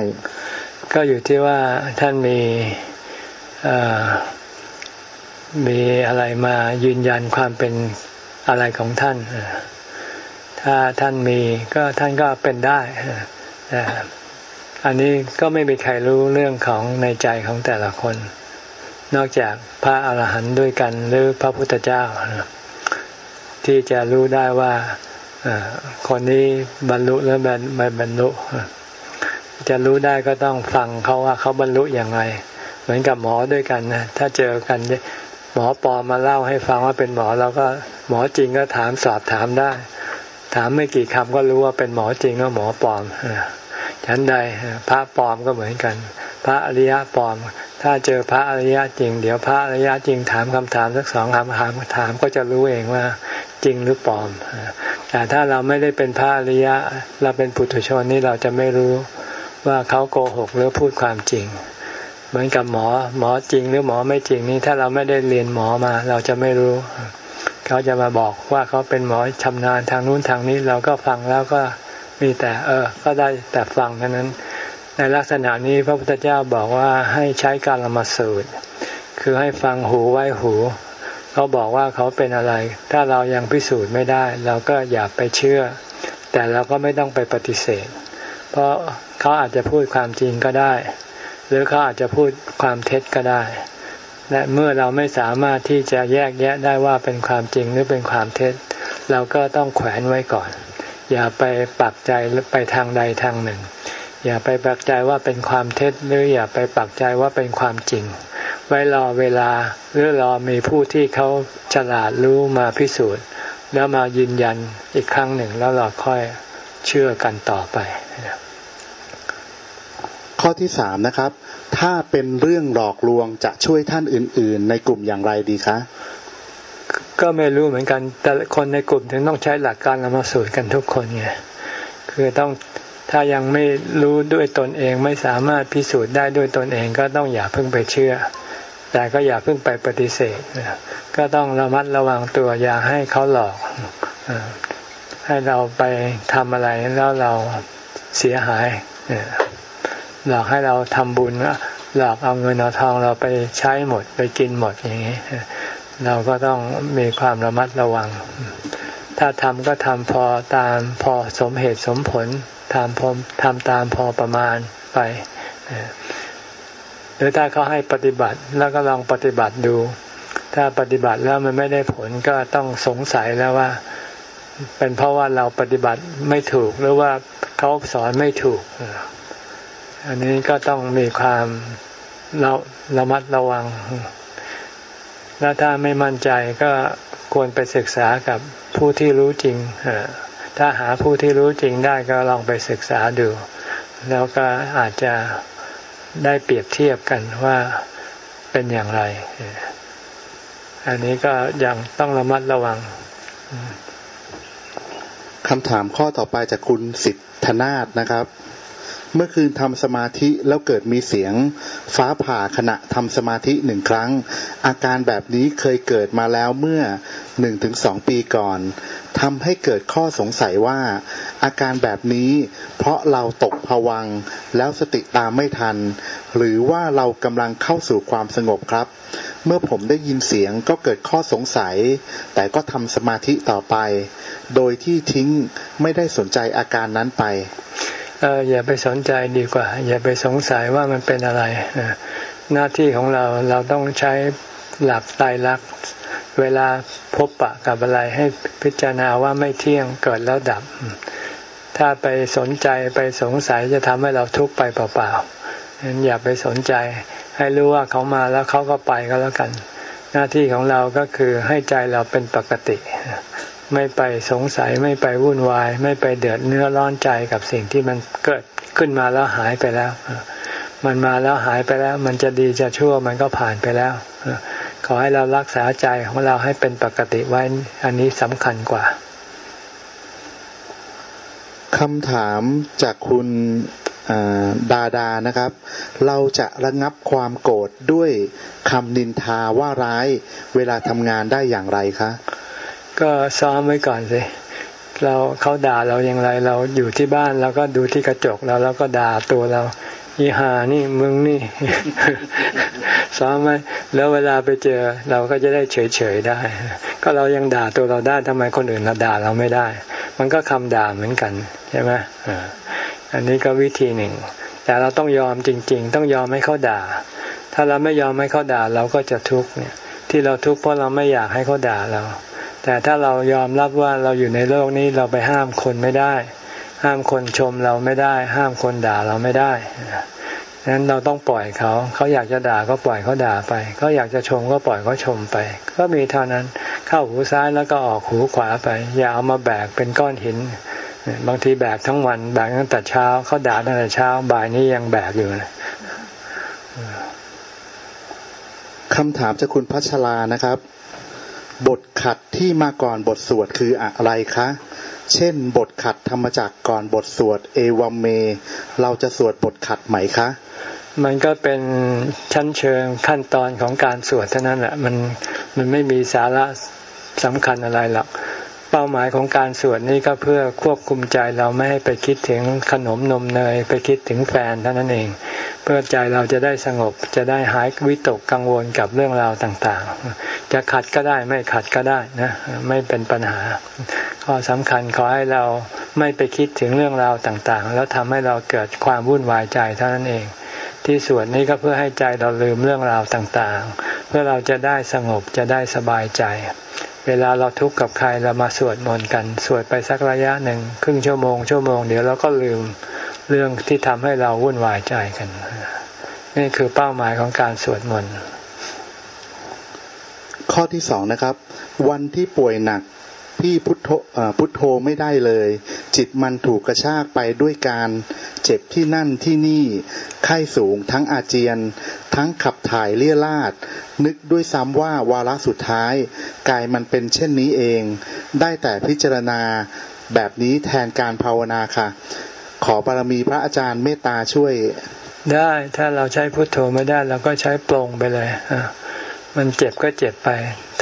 ก็อยู่ที่ว่าท่านมีมีอะไรมายืนยันความเป็นอะไรของท่าน ถ้าท่านมีก็ท่านก็เป็นได้อันนี้ก็ไม่มีใครรู้เรื่องของในใจของแต่ละคน นอกจากพระอาหารหันต์ด้วยกันหรือพระพุทธเจ้า ที่จะรู้ได้ว่าคนนี้บรรลุหรือไม่บรรลุ จะรู้ได้ก็ต้องฟังเขาว่าเขาบรรลุอย่างไร เหมือนกับหมอด้วยกันนะถ้าเจอกันหมอปลอมมาเล่าให้ฟังว่าเป็นหมอเราก็หมอจริงก็ถามสอบถามได้ ถามไม่กี่คำก็รู้ว่าเป็นหมอจริงหรือหมอปลอมฉันใดพระปลอมก็เหมือนกัน พระอริยะปลอม ถ้าเจอพระอริยะจริง เดี๋ยวพระอริยะจริงถามคำถามสักสองคำถามถามก็จะรู้เองว่าจริงหรือปลอม แต่ถ้าเราไม่ได้เป็นพระอริยะ เราเป็นปุถุชนนี่เราจะไม่รู้ว่าเขาโกหกหรือพูดความจริง เหมือนกับหมอหมอจริงหรือหมอไม่จริงนี่ถ้าเราไม่ได้เรียนหมอมา เราจะไม่รู้ เขาจะมาบอกว่าเขาเป็นหมอชำนาญทางนู้นทางนี้เราก็ฟังแล้วก็มีแต่เออ ก็ได้แต่ฟังเท่านั้น ในลักษณะนี้พระพุทธเจ้าบอกว่าให้ใช้การละมาสูตร คือให้ฟังหูไว้หูเขาบอกว่าเขาเป็นอะไร ถ้าเรายังพิสูจน์ไม่ได้ เราก็อย่าไปเชื่อ แต่เราก็ไม่ต้องไปปฏิเสธ เพราะเขาอาจจะพูดความจริงก็ได้ หรือเขาอาจจะพูดความเท็จก็ได้ และเมื่อเราไม่สามารถที่จะแยกแยะได้ว่าเป็นความจริงหรือเป็นความเท็จ เราก็ต้องแขวนไว้ก่อน อย่าไปปักใจไปทางใดทางหนึ่ง อย่าไปปักใจว่าเป็นความเท็จ หรืออย่าไปปักใจว่าเป็นความจริง ไว้รอเวลาหรือรอมีผู้ที่เขาฉลาดรู้มาพิสูจน์ แล้วมายืนยันอีกครั้งหนึ่งแล้วเราค่อยเชื่อกันต่อไป ข้อที่สามนะครับ ถ้าเป็นเรื่องหลอกลวงจะช่วยท่านอื่น ๆ ในกลุ่มอย่างไรดีคะ ก็ไม่รู้เหมือนกัน แต่คนในกลุ่มถึงต้องใช้หลักการละมาสูตรกันทุกคนไงคือต้องถ้ายังไม่รู้ด้วยตนเองไม่สามารถพิสูจน์ได้ด้วยตนเองก็ต้องอย่าเพิ่งไปเชื่อ แต่ก็อย่าเพิ่งไปปฏิเสธก็ต้องระมัดระวังตัวอย่าให้เขาหลอกให้เราไปทำอะไรแล้วเราเสียหาย หลอกให้เราทำบุญหลอกเอาเงินเอาทองเราไปใช้หมดไปกินหมดอย่างนี้ เราก็ต้องมีความระมัดระวัง ถ้าทำก็ทำพอตามพอสมเหตุสมผลทำพอทำตามพอประมาณไปหรือถ้าเขาให้ปฏิบัติแล้วก็ลองปฏิบัติดู ถ้าปฏิบัติแล้วมันไม่ได้ผลก็ต้องสงสัยแล้วว่า เป็นเพราะว่าเราปฏิบัติไม่ถูกหรือว่าเขาสอนไม่ถูก อันนี้ก็ต้องมีความเราระมัดระวัง แล้วถ้าไม่มั่นใจก็ควรไปศึกษากับผู้ที่รู้จริง ถ้าหาผู้ที่รู้จริงได้ก็ลองไปศึกษาดู แล้วก็อาจจะได้เปรียบเทียบกันว่าเป็นอย่างไร อันนี้ก็ยังต้องระมัดระวังคำถามข้อต่อไปจากคุณสิทธนาศนะครับ เมื่อคืนทำสมาธิแล้วเกิดมีเสียงฟ้าผ่าขณะทำสมาธิหนึ่งครั้ง อาการแบบนี้เคยเกิดมาแล้วเมื่อหนึ่งถึงสองปีก่อนทำให้เกิดข้อสงสัยว่า อาการแบบนี้เพราะเราตกผวังแล้วสติตามไม่ทัน หรือว่าเรากำลังเข้าสู่ความสงบครับ เมื่อผมได้ยินเสียงก็เกิดข้อสงสัย แต่ก็ทำสมาธิต่อไป โดยที่ทิ้งไม่ได้สนใจอาการนั้นไป เอออย่าไปสนใจดีกว่า อย่าไปสงสัยว่ามันเป็นอะไรหน้าที่ของเราเราต้องใช้หลักไตรลักษ์เวลาพบปะกับอะไรให้พิจารณาว่าไม่เที่ยงเกิดแล้วดับ ถ้าไปสนใจไปสงสัยจะทำให้เราทุกข์ไปเปล่าๆฉะนั้นอย่าไปสนใจ ให้รู้ว่าเขามาแล้วเขาก็ไปก็แล้วกัน หน้าที่ของเราก็คือให้ใจเราเป็นปกติ ไม่ไปสงสัยไม่ไปวุ่นวาย ไม่ไปเดือดเนื้อร้อนใจกับสิ่งที่มันเกิดขึ้นมาแล้วหายไปแล้ว มันมาแล้วหายไปแล้ว มันจะดีจะชั่วมันก็ผ่านไปแล้ว ขอให้เรารักษาใจของเราให้เป็นปกติไว้อันนี้สำคัญกว่าคำถามจากคุณดาดานะครับ เราจะระงับความโกรธด้วยคำนินทาว่าร้ายเวลาทำงานได้อย่างไรคะ ก็ซ้อมไว้ก่อนสิเราเขาด่าเราอย่างไรเราอยู่ที่บ้านเราก็ดูที่กระจกเราแล้วก็ด่าตัวเราอีหานี่มึงนี่ซ้อมไหมแล้วเวลาไปเจอเราก็จะได้เฉยๆได้ ก็เรายังด่าตัวเราได้ทำไมคนอื่นเราด่าเราไม่ได้ มันก็คำด่าเหมือนกันใช่ไหมอันนี้ก็วิธีหนึ่ง แต่เราต้องยอมจริง ๆ ต้องยอมให้เขาด่า ถ้าเราไม่ยอมให้เขาด่าเราก็จะทุกข์เนี่ย ที่เราทุกข์เพราะเราไม่อยากให้เขาด่าเรา แต่ถ้าเรายอมรับว่าเราอยู่ในโลกนี้เราไปห้ามคนไม่ได้ ห้ามคนชมเราไม่ได้ ห้ามคนด่าเราไม่ได้ฉะนั้นเราต้องปล่อยเขาเขาอยากจะด่าก็ปล่อยเขาด่าไปเขาอยากจะชมก็ปล่อยเขาชมไป ก็มีเท่านั้นเข้าหูซ้ายแล้วก็ออกหูขวาไป อย่าเอามาแบกเป็นก้อนหิน บางทีแบกทั้งวันแบกตั้งแต่เช้าเขาด่าตั้งแต่เช้า บ่ายนี้ยังแบกอยู่นะคำถามจากคุณพัชรานะครับ บทขัดที่มาก่อนบทสวดคืออะไรคะ เช่น บทขัดธรรมจักก่อนบทสวด เอวัมเม เราจะสวดบทขัดไหมคะ มันก็เป็นชั้นเชิงขั้นตอนของการสวดเท่านั้นแหละ มันมันไม่มีสาระสำคัญอะไรหรอก เป้าหมายของการสวดนี่ก็เพื่อควบคุมใจเราไม่ให้ไปคิดถึงขนมนมเนย ไปคิดถึงแฟนเท่านั้นเอง เพื่อใจเราจะได้สงบจะได้หายวิตกกังวลกับเรื่องราวต่างๆ จะขัดก็ได้ไม่ขัดก็ได้นะไม่เป็นปัญหา ข้อสำคัญขอให้เราไม่ไปคิดถึงเรื่องราวต่างๆ แล้วทำให้เราเกิดความวุ่นวายใจเท่านั้นเอง ที่สวดนี้ก็เพื่อให้ใจเราลืมเรื่องราวต่างๆ เพื่อเราจะได้สงบจะได้สบายใจ เวลาเราทุกข์กับใครเรามาสวดมนต์กัน สวดไปสักระยะหนึ่งครึ่งชั่วโมงชั่วโมงเดี๋ยวเราก็ลืมเรื่องที่ทำให้เราวุ่นวายใจกัน นี่คือเป้าหมายของการสวดมนต์ข้อที่สองนะครับ วันที่ป่วยหนัก พี่พุทโธพุทโธไม่ได้เลย จิตมันถูกกระชากไปด้วยการเจ็บที่นั่นที่นี่ไข้สูงทั้งอาเจียน ทั้งขับถ่ายเลี่ยราดนึกด้วยซ้ำว่าวาระสุดท้าย กายมันเป็นเช่นนี้เอง ได้แต่พิจารณาแบบนี้แทนการภาวนาค่ะ ขอบารมีพระอาจารย์เมตตาช่วยได้ถ้าเราใช้พุทโธไม่ได้เราก็ใช้ปลงไปเลยอะ มันเจ็บก็เจ็บไป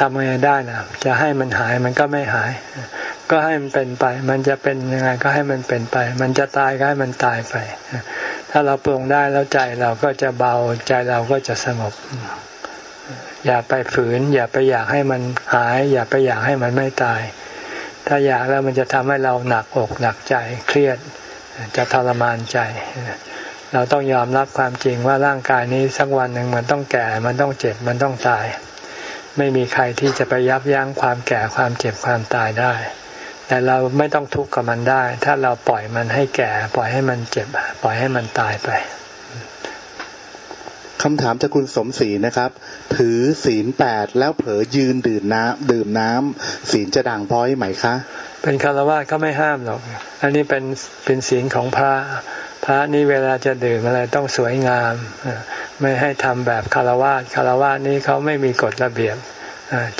ทำยังไงได้นะจะให้มันหายมันก็ไม่หาย ก็ให้มันเป็นไป มันจะเป็นยังไงก็ให้มันเป็นไป มันจะตายก็ให้มันตายไป ถ้าเราปลงได้แล้วใจเราก็จะเบาใจเราก็จะสงบ อย่าไปฝืน อย่าไปอยากให้มันหาย อย่าไปอยากให้มันไม่ตาย ถ้าอยากแล้วมันจะทำให้เราหนักอกหนักใจเครียดจะทรมานใจ เราต้องยอมรับความจริงว่าร่างกายนี้สักวันหนึ่งมันต้องแก่ มันต้องเจ็บ มันต้องตาย ไม่มีใครที่จะไปยับยั้งความแก่ความเจ็บความตายได้ แต่เราไม่ต้องทุกข์กับมันได้ ถ้าเราปล่อยมันให้แก่ ปล่อยให้มันเจ็บ ปล่อยให้มันตายไป คำถามจากคุณสมศรีนะครับ ถือศีลแปดแล้วเผลอยืนดื่มน้ำดื่มน้ำศีลจะด่างพ้อยไหมคะ เป็นคารวะก็ไม่ห้ามหรอก อันนี้เป็นเป็นศีลของพระ พระนี่เวลาจะดื่มอะไรต้องสวยงาม ไม่ให้ทำแบบคารวะคารวะนี้เขาไม่มีกฎระเบียบ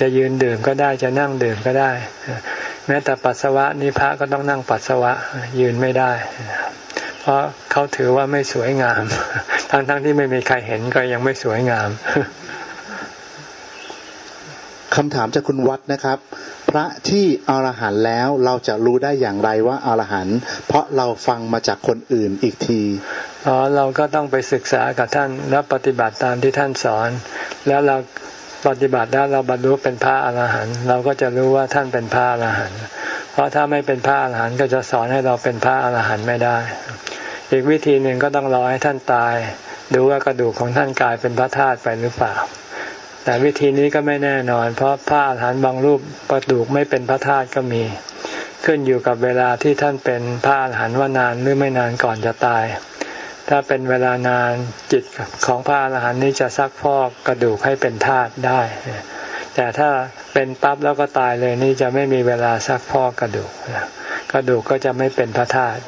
จะยืนดื่มก็ได้จะนั่งดื่มก็ได้ แม้แต่ปัสสาวะนี่พระก็ต้องนั่งปัสสาวะยืนไม่ได้ เพราะเขาถือว่าไม่สวยงาม ทั้งๆทที่ไม่มีใครเห็นก็ยังไม่สวยงามคำถามจากคุณวัดนะครับ พระที่อรหันต์แล้วเราจะรู้ได้อย่างไรว่าอรหันต์เพราะเราฟังมาจากคนอื่นอีกทีอ๋อเราก็ต้องไปศึกษากับท่านแล้วปฏิบัติตามที่ท่านสอน แล้วเราปฏิบัติแล้วเราบรรลุเป็นพระอรหันต์เราก็จะรู้ว่าท่านเป็นพระอรหันต์ เพราะถ้าไม่เป็นพระอรหันต์ก็จะสอนให้เราเป็นพระอรหันต์ไม่ได้ อีกวิธีหนึ่งก็ต้องรอให้ท่านตาย ดูว่ากระดูกของท่านกลายเป็นพระธาตุไปหรือเปล่า แต่วิธีนี้ก็ไม่แน่นอน เพราะพระอาหารหันต์บางรูปประดูกไม่เป็นพระธาตุก็มี ขึ้นอยู่กับเวลาที่ท่านเป็นพระอาหารหันต์ว่านานหรือไม่นานก่อนจะตาย ถ้าเป็นเวลานานจิตของพระอาหารหันต์นี้จะซักพอกกระดูกให้เป็นธาตุได้ แต่ถ้าเป็นปั๊บแล้วก็ตายเลยนี่จะไม่มีเวลาซักพอกกระดูกกระดูกก็จะไม่เป็นพระธาตุ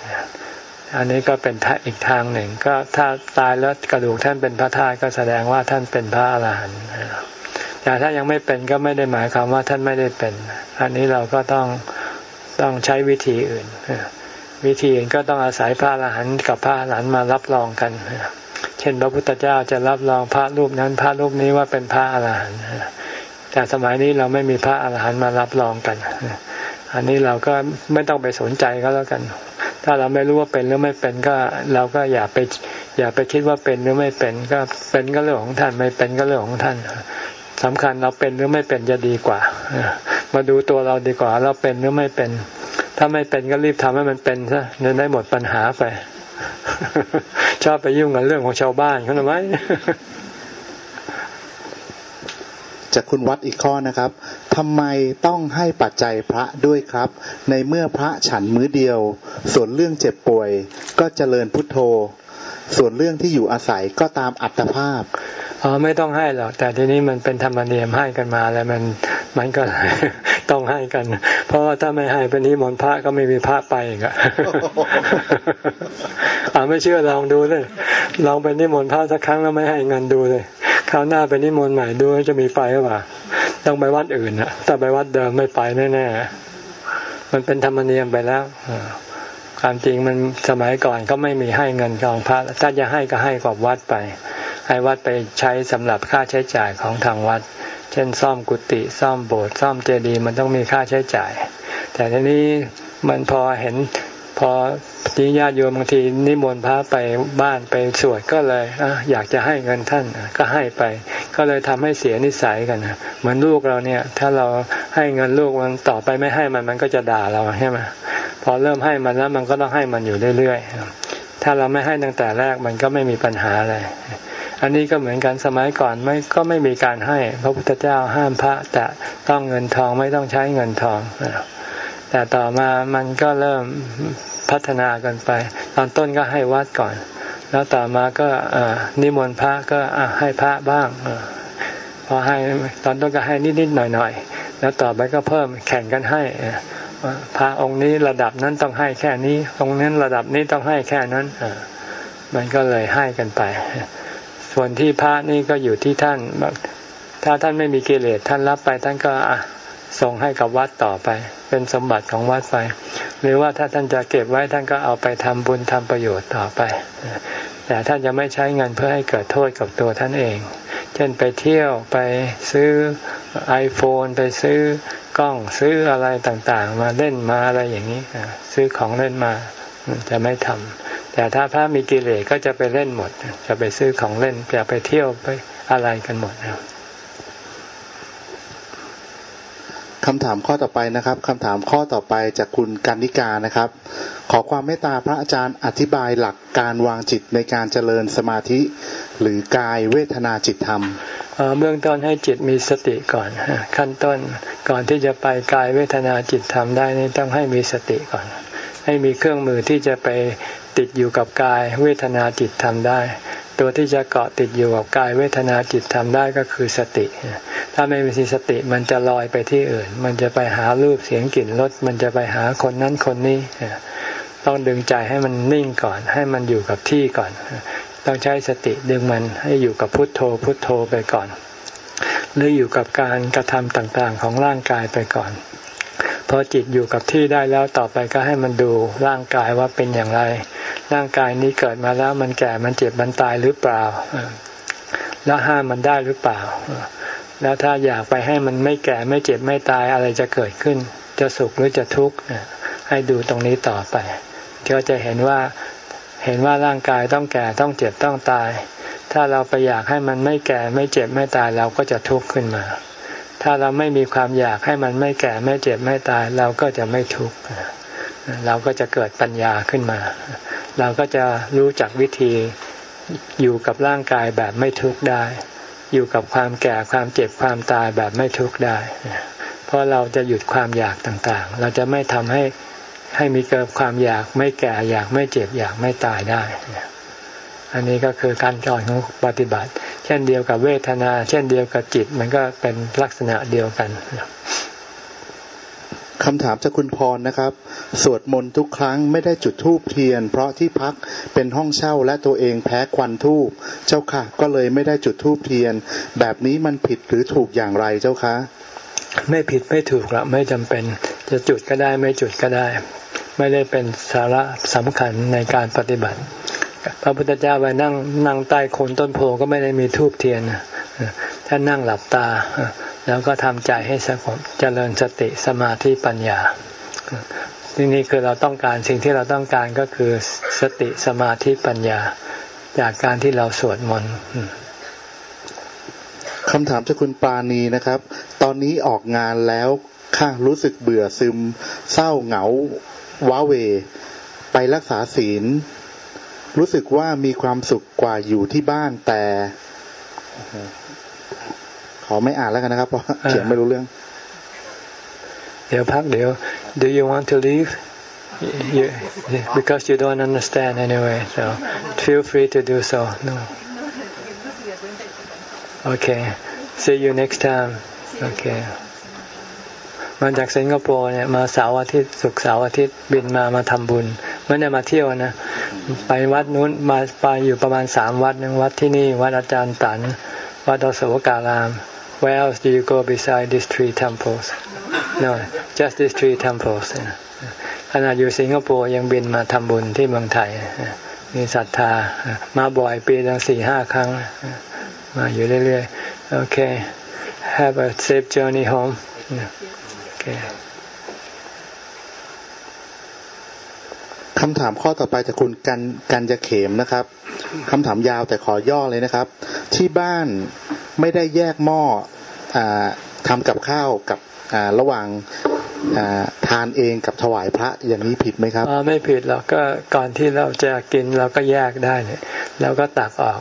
อันนี้ก็เป็นอีกทางหนึ่ง ก็ถ้าตายแล้วกระดูกท่านเป็นพระธาตุก็แสดงว่าท่านเป็นพระอรหันต์แต่ถ้ายังไม่เป็นก็ไม่ได้หมายความว่าท่านไม่ได้เป็น อันนี้เราก็ต้องต้องใช้วิธีอื่น วิธีอื่นก็ต้องอาศัยพระอรหันต์กับพระอรหันต์มารับรองกัน เช่นพระพุทธเจ้าจะรับรองพระรูปนั้นพระรูปนี้ว่าเป็นพระอรหันต์ แต่สมัยนี้เราไม่มีพระอรหันต์มารับรองกัน อันนี้เราก็ไม่ต้องไปสนใจก็แล้วกัน ถ้าเราไม่รู้ว่าเป็นหรือไม่เป็นก็เราก็อย่าไปอย่าไปคิดว่าเป็นหรือไม่เป็นก็เป็นก็เรื่องของท่านไม่เป็นก็เรื่องของท่านสำคัญเราเป็นหรือไม่เป็นจะดีกว่า มาดูตัวเราดีกว่า เราเป็นหรือไม่เป็น ถ้าไม่เป็นก็รีบทำให้มันเป็นซะจะได้หมดปัญหาไป ชอบไปยุ่งกับเรื่องของชาวบ้านเขาหรือไม่ จากคุณวัดอีกข้อนะครับทำไมต้องให้ปัจจัยพระด้วยครับ ในเมื่อพระฉันมื้อเดียว ส่วนเรื่องเจ็บป่วย ก็เจริญพุทโธ ส่วนเรื่องที่อยู่อาศัยก็ตามอัตภาพอ๋อไม่ต้องให้หรอก แต่ทีนี้มันเป็นธรรมเนียมให้กันมาแล้วมันมันก็ต้องให้กัน เพราะว่าถ้าไม่ให้เป็นนิมนต์พระก็ไม่มีพระไปอีกอะอ่าไม่เชื่อลองดูเลย ลองเป็นนิมนต์พระสักครั้งแล้วไม่ให้เงินดูเลย คราวหน้าเป็นนิมนต์ใหม่ดูจะมีไปหรือเปล่าต้องไปวัดอื่นนะถ้าไปวัดเดิมไม่ไปแน่ๆมันเป็นธรรมเนียมไปแล้วความจริงมันสมัยก่อนก็ไม่มีให้เงินกองพระถ้าจะให้ก็ให้กับวัดไป ให้วัดไปใช้สำหรับค่าใช้จ่ายของทางวัด เช่น ซ่อมกุฏิซ่อมโบสถ์ซ่อมเจดีย์มันต้องมีค่าใช้จ่าย แต่ทีนี้มันพอเห็น พอทีญาติโยมบางทีนิมนต์พระไปบ้านไปสวดก็เลยออยากจะให้เงินท่านก็ให้ไป ก็เลยทำให้เสียนิสัยกันเหมือนลูกเราเนี่ย ถ้าเราให้เงินลูกมันต่อไปไม่ให้มันมันก็จะด่าเราใช่ไหมพอเริ่มให้มันแล้วมันก็ต้องให้มันอยู่เรื่อยๆถ้าเราไม่ให้ตั้งแต่แรกมันก็ไม่มีปัญหาอะไรอันนี้ก็เหมือนกันสมัยก่อนไม่ก็ไม่มีการให้ พระพุทธเจ้าห้ามพระแต่ต้องเงินทองไม่ต้องใช้เงินทอง แต่ต่อมามันก็เริ่มพัฒนากันไป ตอนต้นก็ให้วัดก่อน แล้วต่อมาก็นิมนต์พระก็ให้พระบ้างพอให้ตอนต้นก็ให้นิดๆหน่อยๆแล้วต่อไปก็เพิ่มแข่งกันให้พระองค์นี้ระดับนั้นต้องให้แค่นี้ องค์นั้นระดับนี้ต้องให้แค่นั้นมันก็เลยให้กันไป ส่วนที่พระนี่ก็อยู่ที่ท่านถ้าท่านไม่มีกิเลสท่านรับไปท่านก็ ส่งให้กับวัดต่อไป เป็นสมบัติของวัดไป หรือว่าถ้าท่านจะเก็บไว้ท่านก็เอาไปทำบุญทำประโยชน์ต่อไป แต่ท่านจะไม่ใช้เงินเพื่อให้เกิดโทษกับตัวท่านเอง เช่นไปเที่ยวไปซื้อ iPhone ไปซื้อกล้องซื้ออะไรต่างๆ มาเล่นมาอะไรอย่างนี้ ซื้อของเล่นมาจะไม่ทำแต่ถ้าพระมีกิเลสก็จะไปเล่นหมด จะไปซื้อของเล่นจะไปเที่ยวไปอะไรกันหมดนะ คำถามข้อต่อไปนะครับคำถามข้อต่อไปจากคุณกันนิกานะครับ ขอความเมตตาพระอาจารย์อธิบายหลักการวางจิตในการเจริญสมาธิ หรือกายเวทนาจิตธรรมเบื้องต้นให้จิตมีสติก่อน ขั้นต้นก่อนที่จะไปกายเวทนาจิตธรรมได้นี่ต้องให้มีสติก่อน ให้มีเครื่องมือที่จะไปติดอยู่กับกายเวทนาจิตธรรมได้ ตัวที่จะเกาะติดอยู่กับกายเวทนาจิตทำได้ก็คือสติ ถ้าไม่มีสติมันจะลอยไปที่อื่น มันจะไปหารูปเสียงกลิ่นรสมันจะไปหาคนนั้นคนนี้ต้องดึงใจให้มันนิ่งก่อน ให้มันอยู่กับที่ก่อน ต้องใช้สติดึงมันให้อยู่กับพุทโธ พุทโธไปก่อน หรืออยู่กับการกระทำต่างๆของร่างกายไปก่อนพอจิตอยู่กับที่ได้แล้วต่อไปก็ให้มันดูร่างกายว่าเป็นอย่างไร ร่างกายนี้เกิดมาแล้วมันแก่มันเจ็บมันตายหรือเปล่า แล้วห้ามมันได้หรือเปล่า แล้วถ้าอยากไปให้มันไม่แก่ไม่เจ็บไม่ตายอะไรจะเกิดขึ้น จะสุขหรือจะทุกข์ให้ดูตรงนี้ต่อไปก็จะเห็นว่าเห็นว่าร่างกายต้องแก่ต้องเจ็บต้องตาย ถ้าเราไปอยากให้มันไม่แก่ไม่เจ็บไม่ตายเราก็จะทุกข์ขึ้นมา ถ้าเราไม่มีความอยากให้มันไม่แก่ไม่เจ็บไม่ตาย เราก็จะไม่ทุกข์เราก็จะเกิดปัญญาขึ้นมา เราก็จะรู้จักวิธีอยู่กับร่างกายแบบไม่ทุกข์ได้ อยู่กับความแก่ความเจ็บความตายแบบไม่ทุกข์ได้ เพราะเราจะหยุดความอยากต่างๆ เราจะไม่ทำให้ให้มีเกิดความอยากไม่แก่อยากไม่เจ็บอยากไม่ตายได้ อันนี้ก็คือการจอนของปฏิบัติ เช่นเดียวกับเวทนา เช่นเดียวกับจิตมันก็เป็นลักษณะเดียวกัน คำถามจากคุณพรนะครับ สวดมนต์ทุกครั้งไม่ได้จุดธูปเทียน เพราะที่พักเป็นห้องเช่าและตัวเองแพ้ควันธูปเจ้าค่ะ ก็เลยไม่ได้จุดธูปเทียน แบบนี้มันผิดหรือถูกอย่างไรเจ้าคะ ไม่ผิดไม่ถูกหรอกไม่จำเป็น จะจุดก็ได้ไม่จุดก็ได้ ไม่ได้เป็นสาระสำคัญในการปฏิบัติ พระพุทธเจ้าไปนั่งนั่งใต้โคนต้นโพก็ไม่ได้มีทูบเทียนท่านนั่งหลับตา แล้วก็ทำใจให้สงบเจริญสติสมาธิปัญญาที่นี่คือเราต้องการสิ่งที่เราต้องการก็คือสติสมาธิปัญญา จากการที่เราสวดมนต์คำถามจากคุณปาณีนะครับ ตอนนี้ออกงานแล้วค่ะรู้สึกเบื่อซึม เศร้าเหงาว้าเว ไปรักษาศีล รู้สึกว่ามีความสุขกว่าอยู่ที่บ้านแต่ ขอไม่อ่านแล้วกันนะครับเพราะเขียนไม่รู้เรื่อง เดี๋ยวพักเดี๋ยว do you want to leave you, because you don't understand anyway so feel free to do so no okay see you next time okay มาจากสิงคโปร์เนี่ยมาเสาร์อาทิตย์ศุกร์เสาร์อาทิตย์บินมามาทำบุญ ไม่ได้มาเที่ยวนะ ไปวัดนู้นมาไปอยู่ประมาณสามวัดหนึ่งวัดที่นี่ วัดอาจารย์ตัน วัดอสวการาม Where else do you go beside these three temples? No, just these three temples. ขณะอยู่สิงคโปร์ยังบินมาทำบุญที่เมืองไทย มีศรัทธา มาบ่อยปีตั้งสี่ห้าครั้ง มาอยู่เรื่อยๆ โอเค have a safe journey home โอเคำถามข้อต่อไปจากคุณกันกันจะเขมนะครับคำถามยาวแต่ขอย่อเลยนะครับ ที่บ้านไม่ได้แยกหม้ออทำกับข้าวกับระหว่างทานเองกับถวายพระอย่างนี้ผิดไหมครับไม่ผิดหรอกก็ก่อนที่เราจะกินเราก็แยกได้เนี่ยเราก็ตักออก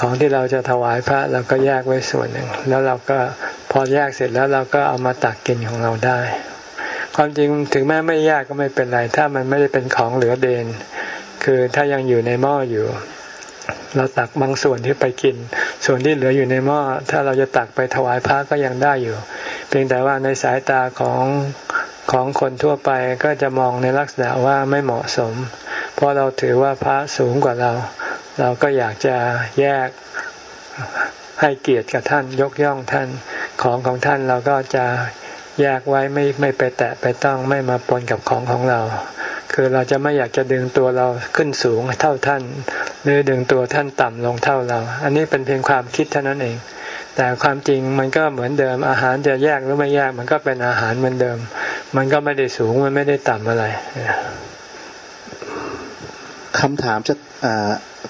ของที่เราจะถวายพระเราก็แยกไว้ส่วนหนึ่ง แล้วเราก็พอแยกเสร็จแล้วเราก็เอามาตักกินของเราได้ ความจริงถึงแม้ไม่แยกก็ไม่เป็นไร ถ้ามันไม่ได้เป็นของเหลือเดน คือถ้ายังอยู่ในหม้ออยู่ เราตักบางส่วนที่ไปกิน ส่วนที่เหลืออยู่ในหม้อถ้าเราจะตักไปถวายพระก็ยังได้อยู่ เพียงแต่ว่าในสายตาของของคนทั่วไปก็จะมองในลักษณะว่าไม่เหมาะสม เพราะเราถือว่าพระสูงกว่าเรา เราก็อยากจะแยกให้เกียรติกับท่านยกย่องท่านของของท่านเราก็จะ แยกไว้ไม่ไม่ไปแตะไปต้องไม่มาปนกับของของเรา คือเราจะไม่อยากจะดึงตัวเราขึ้นสูงเท่าท่าน หรือดึงตัวท่านต่ำลงเท่าเรา อันนี้เป็นเพียงความคิดเท่านั้นเอง แต่ความจริงมันก็เหมือนเดิมอาหารจะแยกหรือไม่แยกมันก็เป็นอาหารเหมือนเดิม มันก็ไม่ได้สูงมันไม่ได้ต่ำอะไรคำถามจะ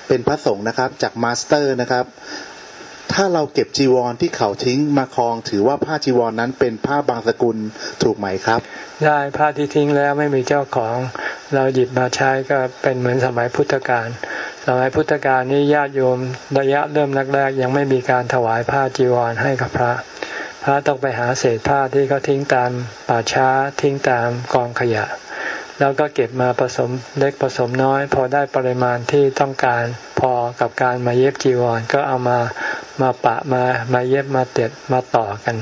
เป็นพระสงฆ์นะครับ จากมาสเตอร์นะครับ ถ้าเราเก็บจีวรที่เขาทิ้งมาคลองถือว่าผ้าจีวรนนั้นเป็นผ้าบังสุกุลถูกไหมครับ ได้ผ้าที่ทิ้งแล้วไม่มีเจ้าของเราหยิบมาใช้ก็เป็นเหมือนสมัยพุทธกาลสมัยพุทธกาลนี้ญาติโยมระยะเริ่มแรกๆยังไม่มีการถวายผ้าจีวรให้กับพระ พระต้องไปหาเศษผ้าที่เขาทิ้งตามป่าช้าทิ้งตามกองขยะ แล้วก็เก็บมาผสมเล็กผสมน้อย พอได้ปริมาณที่ต้องการพอกับการมาเย็บจีวร ก็เอามามาปะมามาเย็บมาเต็ดมาต่อกัน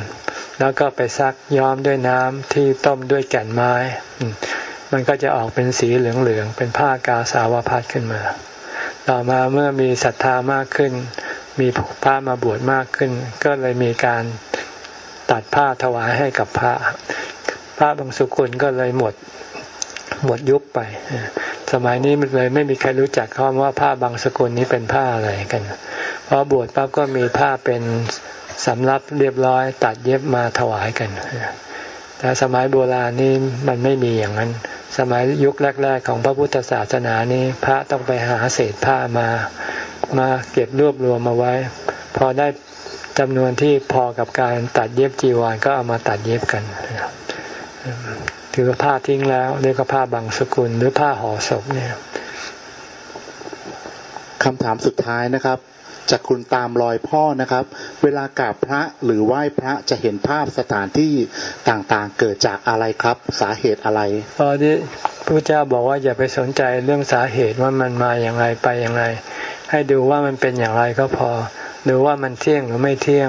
แล้วก็ไปซักย้อมด้วยน้ำที่ต้มด้วยแก่นไม้ มันก็จะออกเป็นสีเหลืองๆเป็นผ้ากาสาวพัดขึ้นมา ต่อมาเมื่อมีศรัทธามากขึ้น มีพระมาบวชมากขึ้น ก็เลยมีการตัดผ้าถวายให้กับพระผ้าบางสุกุลก็เลยหมด หมดยุคไป สมัยนี้มันเลยไม่มีใครรู้จักคำว่าผ้าบางสกุลนี้เป็นผ้าอะไรกันเพราะบวชปั๊บก็มีผ้าเป็นสำรับเรียบร้อย ตัดเย็บมาถวายกันแต่สมัยโบราณนี่มันไม่มีอย่างนั้น สมัยยุคแรก ๆ ของพระพุทธศาสนานี้พระต้องไปหาเศษผ้ามา มาเก็บรวบรวมมาไว้ พอได้จำนวนที่พอกับการตัดเย็บจีวรก็เอามาตัดเย็บกัน ถือว่าผ้าทิ้งแล้วเรียกว่าผ้าบางสกุลหรือผ้าห่อศพเนี่ยคำถามสุดท้ายนะครับจากคุณตามรอยพ่อนะครับ เวลากราบพระหรือไหว้พระจะเห็นภาพสถานที่ต่างๆ เกิดจากอะไรครับ สาเหตุอะไรตอนนี้พระเจ้าบอกว่าอย่าไปสนใจเรื่องสาเหตุว่ามันมาอย่างไรไปอย่างไร ให้ดูว่ามันเป็นอย่างไรก็พอดูว่ามันเที่ยงหรือไม่เที่ยง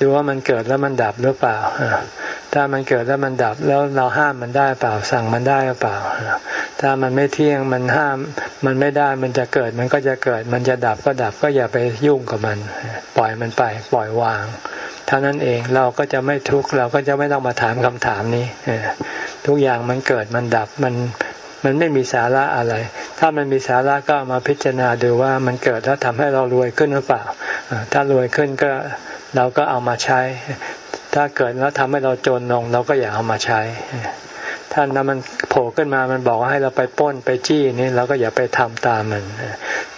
ดูว่ามันเกิดแล้วมันดับหรือเปล่าถ้ามันเกิดแล้วมันดับแล้วเราห้ามมันได้เปล่าสั่งมันได้หรือเปล่าถ้ามันไม่เที่ยงมันห้ามมันไม่ได้มันจะเกิดมันก็จะเกิด มันจะดับก็ดับก็อย่าไปยุ่งกับมัน ปล่อยมันไปปล่อยวางเท่านั้นเองเราก็จะไม่ทุกข์เราก็จะไม่ต้องมาถามคำถามนี้ทุกอย่างมันเกิดมันดับมัน มันไม่มีสาระอะไร ถ้ามันมีสาระก็มาพิจารณาดูว่ามันเกิดแล้วทำให้เรารวยขึ้นหรือเปล่า ถ้ารวยขึ้นก็เราก็เอามาใช้ ถ้าเกิดแล้วทำให้เราจนลงเราก็อย่าเอามาใช้ท่านนั้นมันโผล่ขึ้นมามันบอกให้เราไปป้นไปจี้นี่เราก็อย่าไปทำตามมัน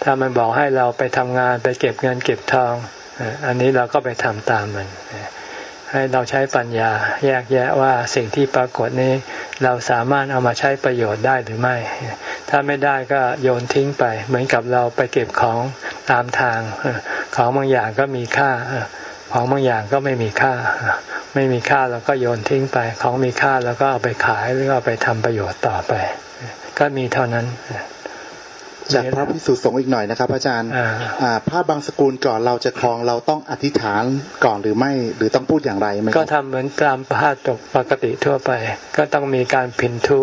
ถ้ามันบอกให้เราไปทำงานไปเก็บเงินเก็บทอง อันนี้เราก็ไปทำตามมัน ให้เราใช้ปัญญา แยกแยะว่าสิ่งที่ปรากฏนี้ เราสามารถเอามาใช้ประโยชน์ได้หรือไม่ ถ้าไม่ได้ก็โยนทิ้งไป เหมือนกับเราไปเก็บของตามทาง ของบางอย่างก็มีค่า ของบางอย่างก็ไม่มีค่า ไม่มีค่าเราก็โยนทิ้งไป ของมีค่าเราก็เอาไปขายหรือเอาไปทำประโยชน์ต่อไป ก็มีเท่านั้น จากพระพิสุสงฆ์อีกหน่อยนะครับอาจารย์พระบางสกุลก่อนเราจะคลองเราต้องอธิษฐานก่อนหรือไม่ หรือต้องพูดอย่างไรไหมก็ทำเหมือนตามพระตกปกติทั่วไป ก็ต้องมีการพินทุ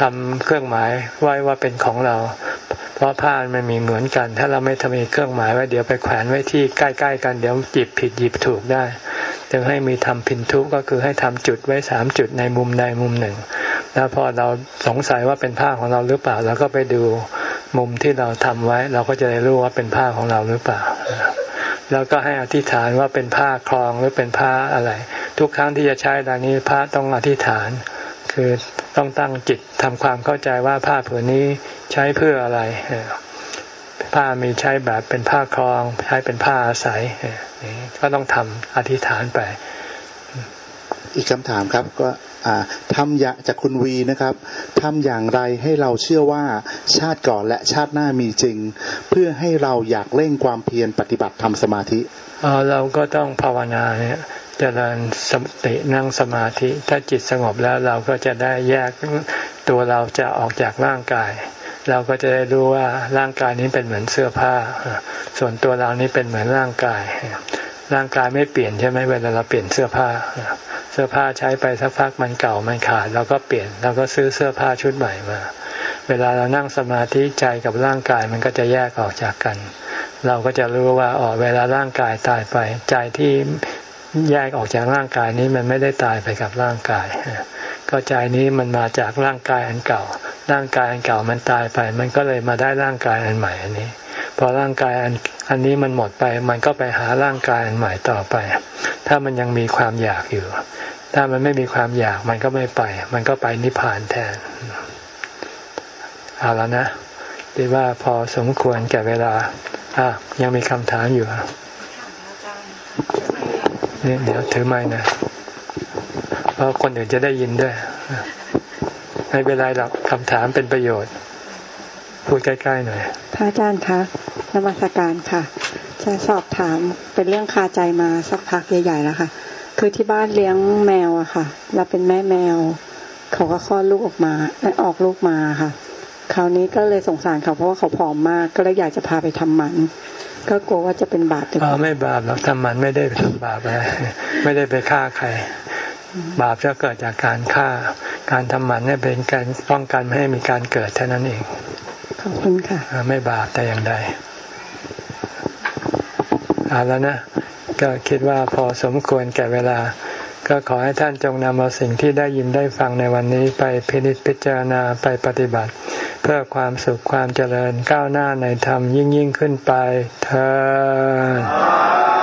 ทำเครื่องหมายไว้ว่าเป็นของเรา เพราะผ้ามันมีเหมือนกัน ถ้าเราไม่ทำมีเครื่องหมายไว้เดี๋ยวไปแขวนไว้ที่ใกล้ๆกันเดี๋ยวหยิบผิดหยิบถูกได้จึงให้มีทำพินทุก็คือให้ทำจุดไว้สามจุดในมุมใดมุมหนึ่ง แล้วพอเราสงสัยว่าเป็นผ้าของเราหรือเปล่าเราก็ไปดู มุมที่เราทำไว้ เราก็จะได้รู้ว่าเป็นผ้าของเราหรือเปล่า แล้วก็ให้อธิษฐานว่าเป็นผ้าคลองหรือเป็นผ้าอะไร ทุกครั้งที่จะใช้ดานี้พระต้องอธิษฐาน คือต้องตั้งจิตทำความเข้าใจว่าผ้าผืนนี้ใช้เพื่ออะไรผ้ามีใช้แบบเป็นผ้าคลอง ใช้เป็นผ้าอาศัยก็ต้องทำอธิษฐานไป อีกคำถามครับก็ ทำย่างจากคุณวีนะครับทำอย่างไรให้เราเชื่อว่าชาติก่อนและชาติหน้ามีจริง เพื่อให้เราอยากเร่งความเพียรปฏิบัติทำสมาธิเราก็ต้องภาวนาเนี่ยจเจริญสตินั่งสมาธิ ถ้าจิตสงบแล้วเราก็จะได้แยกตัวเราจะออกจากร่างกาย เราก็จะได้รู้ว่าร่างกายนี้เป็นเหมือนเสื้อผ้า ส่วนตัวเรานี้เป็นเหมือนร่างกาย ร่างกายไม่เปลี่ยนใช่ไหมเวลาเราเปลี่ยนเสื้อผ้า เสื้อผ้าใช้ไปสักพักมันเก่ามันขาดเราก็เปลี่ยนเราก็ซื้อเสื้อผ้าชุดใหม่มา เวลาเรานั่งสมาธิใจกับร่างกายมันก็จะแยกออกจากกัน เราก็จะรู้ว่าอ๋อเวลาร่างกายตายไป ใจที่แยกออกจากร่างกายนี้มันไม่ได้ตายไปกับร่างกายก็ใจนี้มันมาจากร่างกายอันเก่า ร่างกายอันเก่ามันตายไป มันก็เลยมาได้ร่างกายอันใหม่อันนี้ พอร่างกายอันอันนี้มันหมดไป มันก็ไปหาร่างกายอันใหม่ต่อไป ถ้ามันยังมีความอยากอยู่ ถ้ามันไม่มีความอยากมันก็ไม่ไป มันก็ไปนิพพานแทนเอาแล้วนะดีว่าพอสมควรแก่เวลาอะยังมีคำถามอยู่เนี่ยเดี๋ยวถือไม้นะเพราะคนอื่นจะได้ยินด้วยไม่เป็นไรหรอกคำถามเป็นประโยชน์ พูดใกล้ๆหน่อยพระอาจารย์คะนมัสการค่ะจะสอบถามเป็นเรื่องคาใจมาสักพักใหญ่ๆแล้วค่ะ คือที่บ้านเลี้ยงแมวอะค่ะ เราเป็นแม่แมว เขาก็คลอดลูกออกมาออกลูกมาค่ะ คราวนี้ก็เลยสงสารเขาเพราะว่าเขาผอมมากก็เลยอยากจะพาไปทำหมัน ก็กลัวว่าจะเป็นบาปอ๋อไม่บาปหรอกทำหมันไม่ได้ทำบาปอะไรไม่ได้ไปฆ่าใคร บาปจะเกิดจากการฆ่า การทำหมันเนี่ยเป็นการป้องกันไม่ให้มีการเกิดเท่านั้นเอง ขอบคุณค่ะ ไม่บาปแต่อย่างใดเอาแล้วนะ ก็คิดว่าพอสมควรแก่เวลา ก็ขอให้ท่านจงนำเอาสิ่งที่ได้ยินได้ฟังในวันนี้ไปพินิจพิจารณาไปปฏิบัติ เพื่อความสุขความเจริญก้าวหน้าในธรรมยิ่งยิ่งขึ้นไปเธอ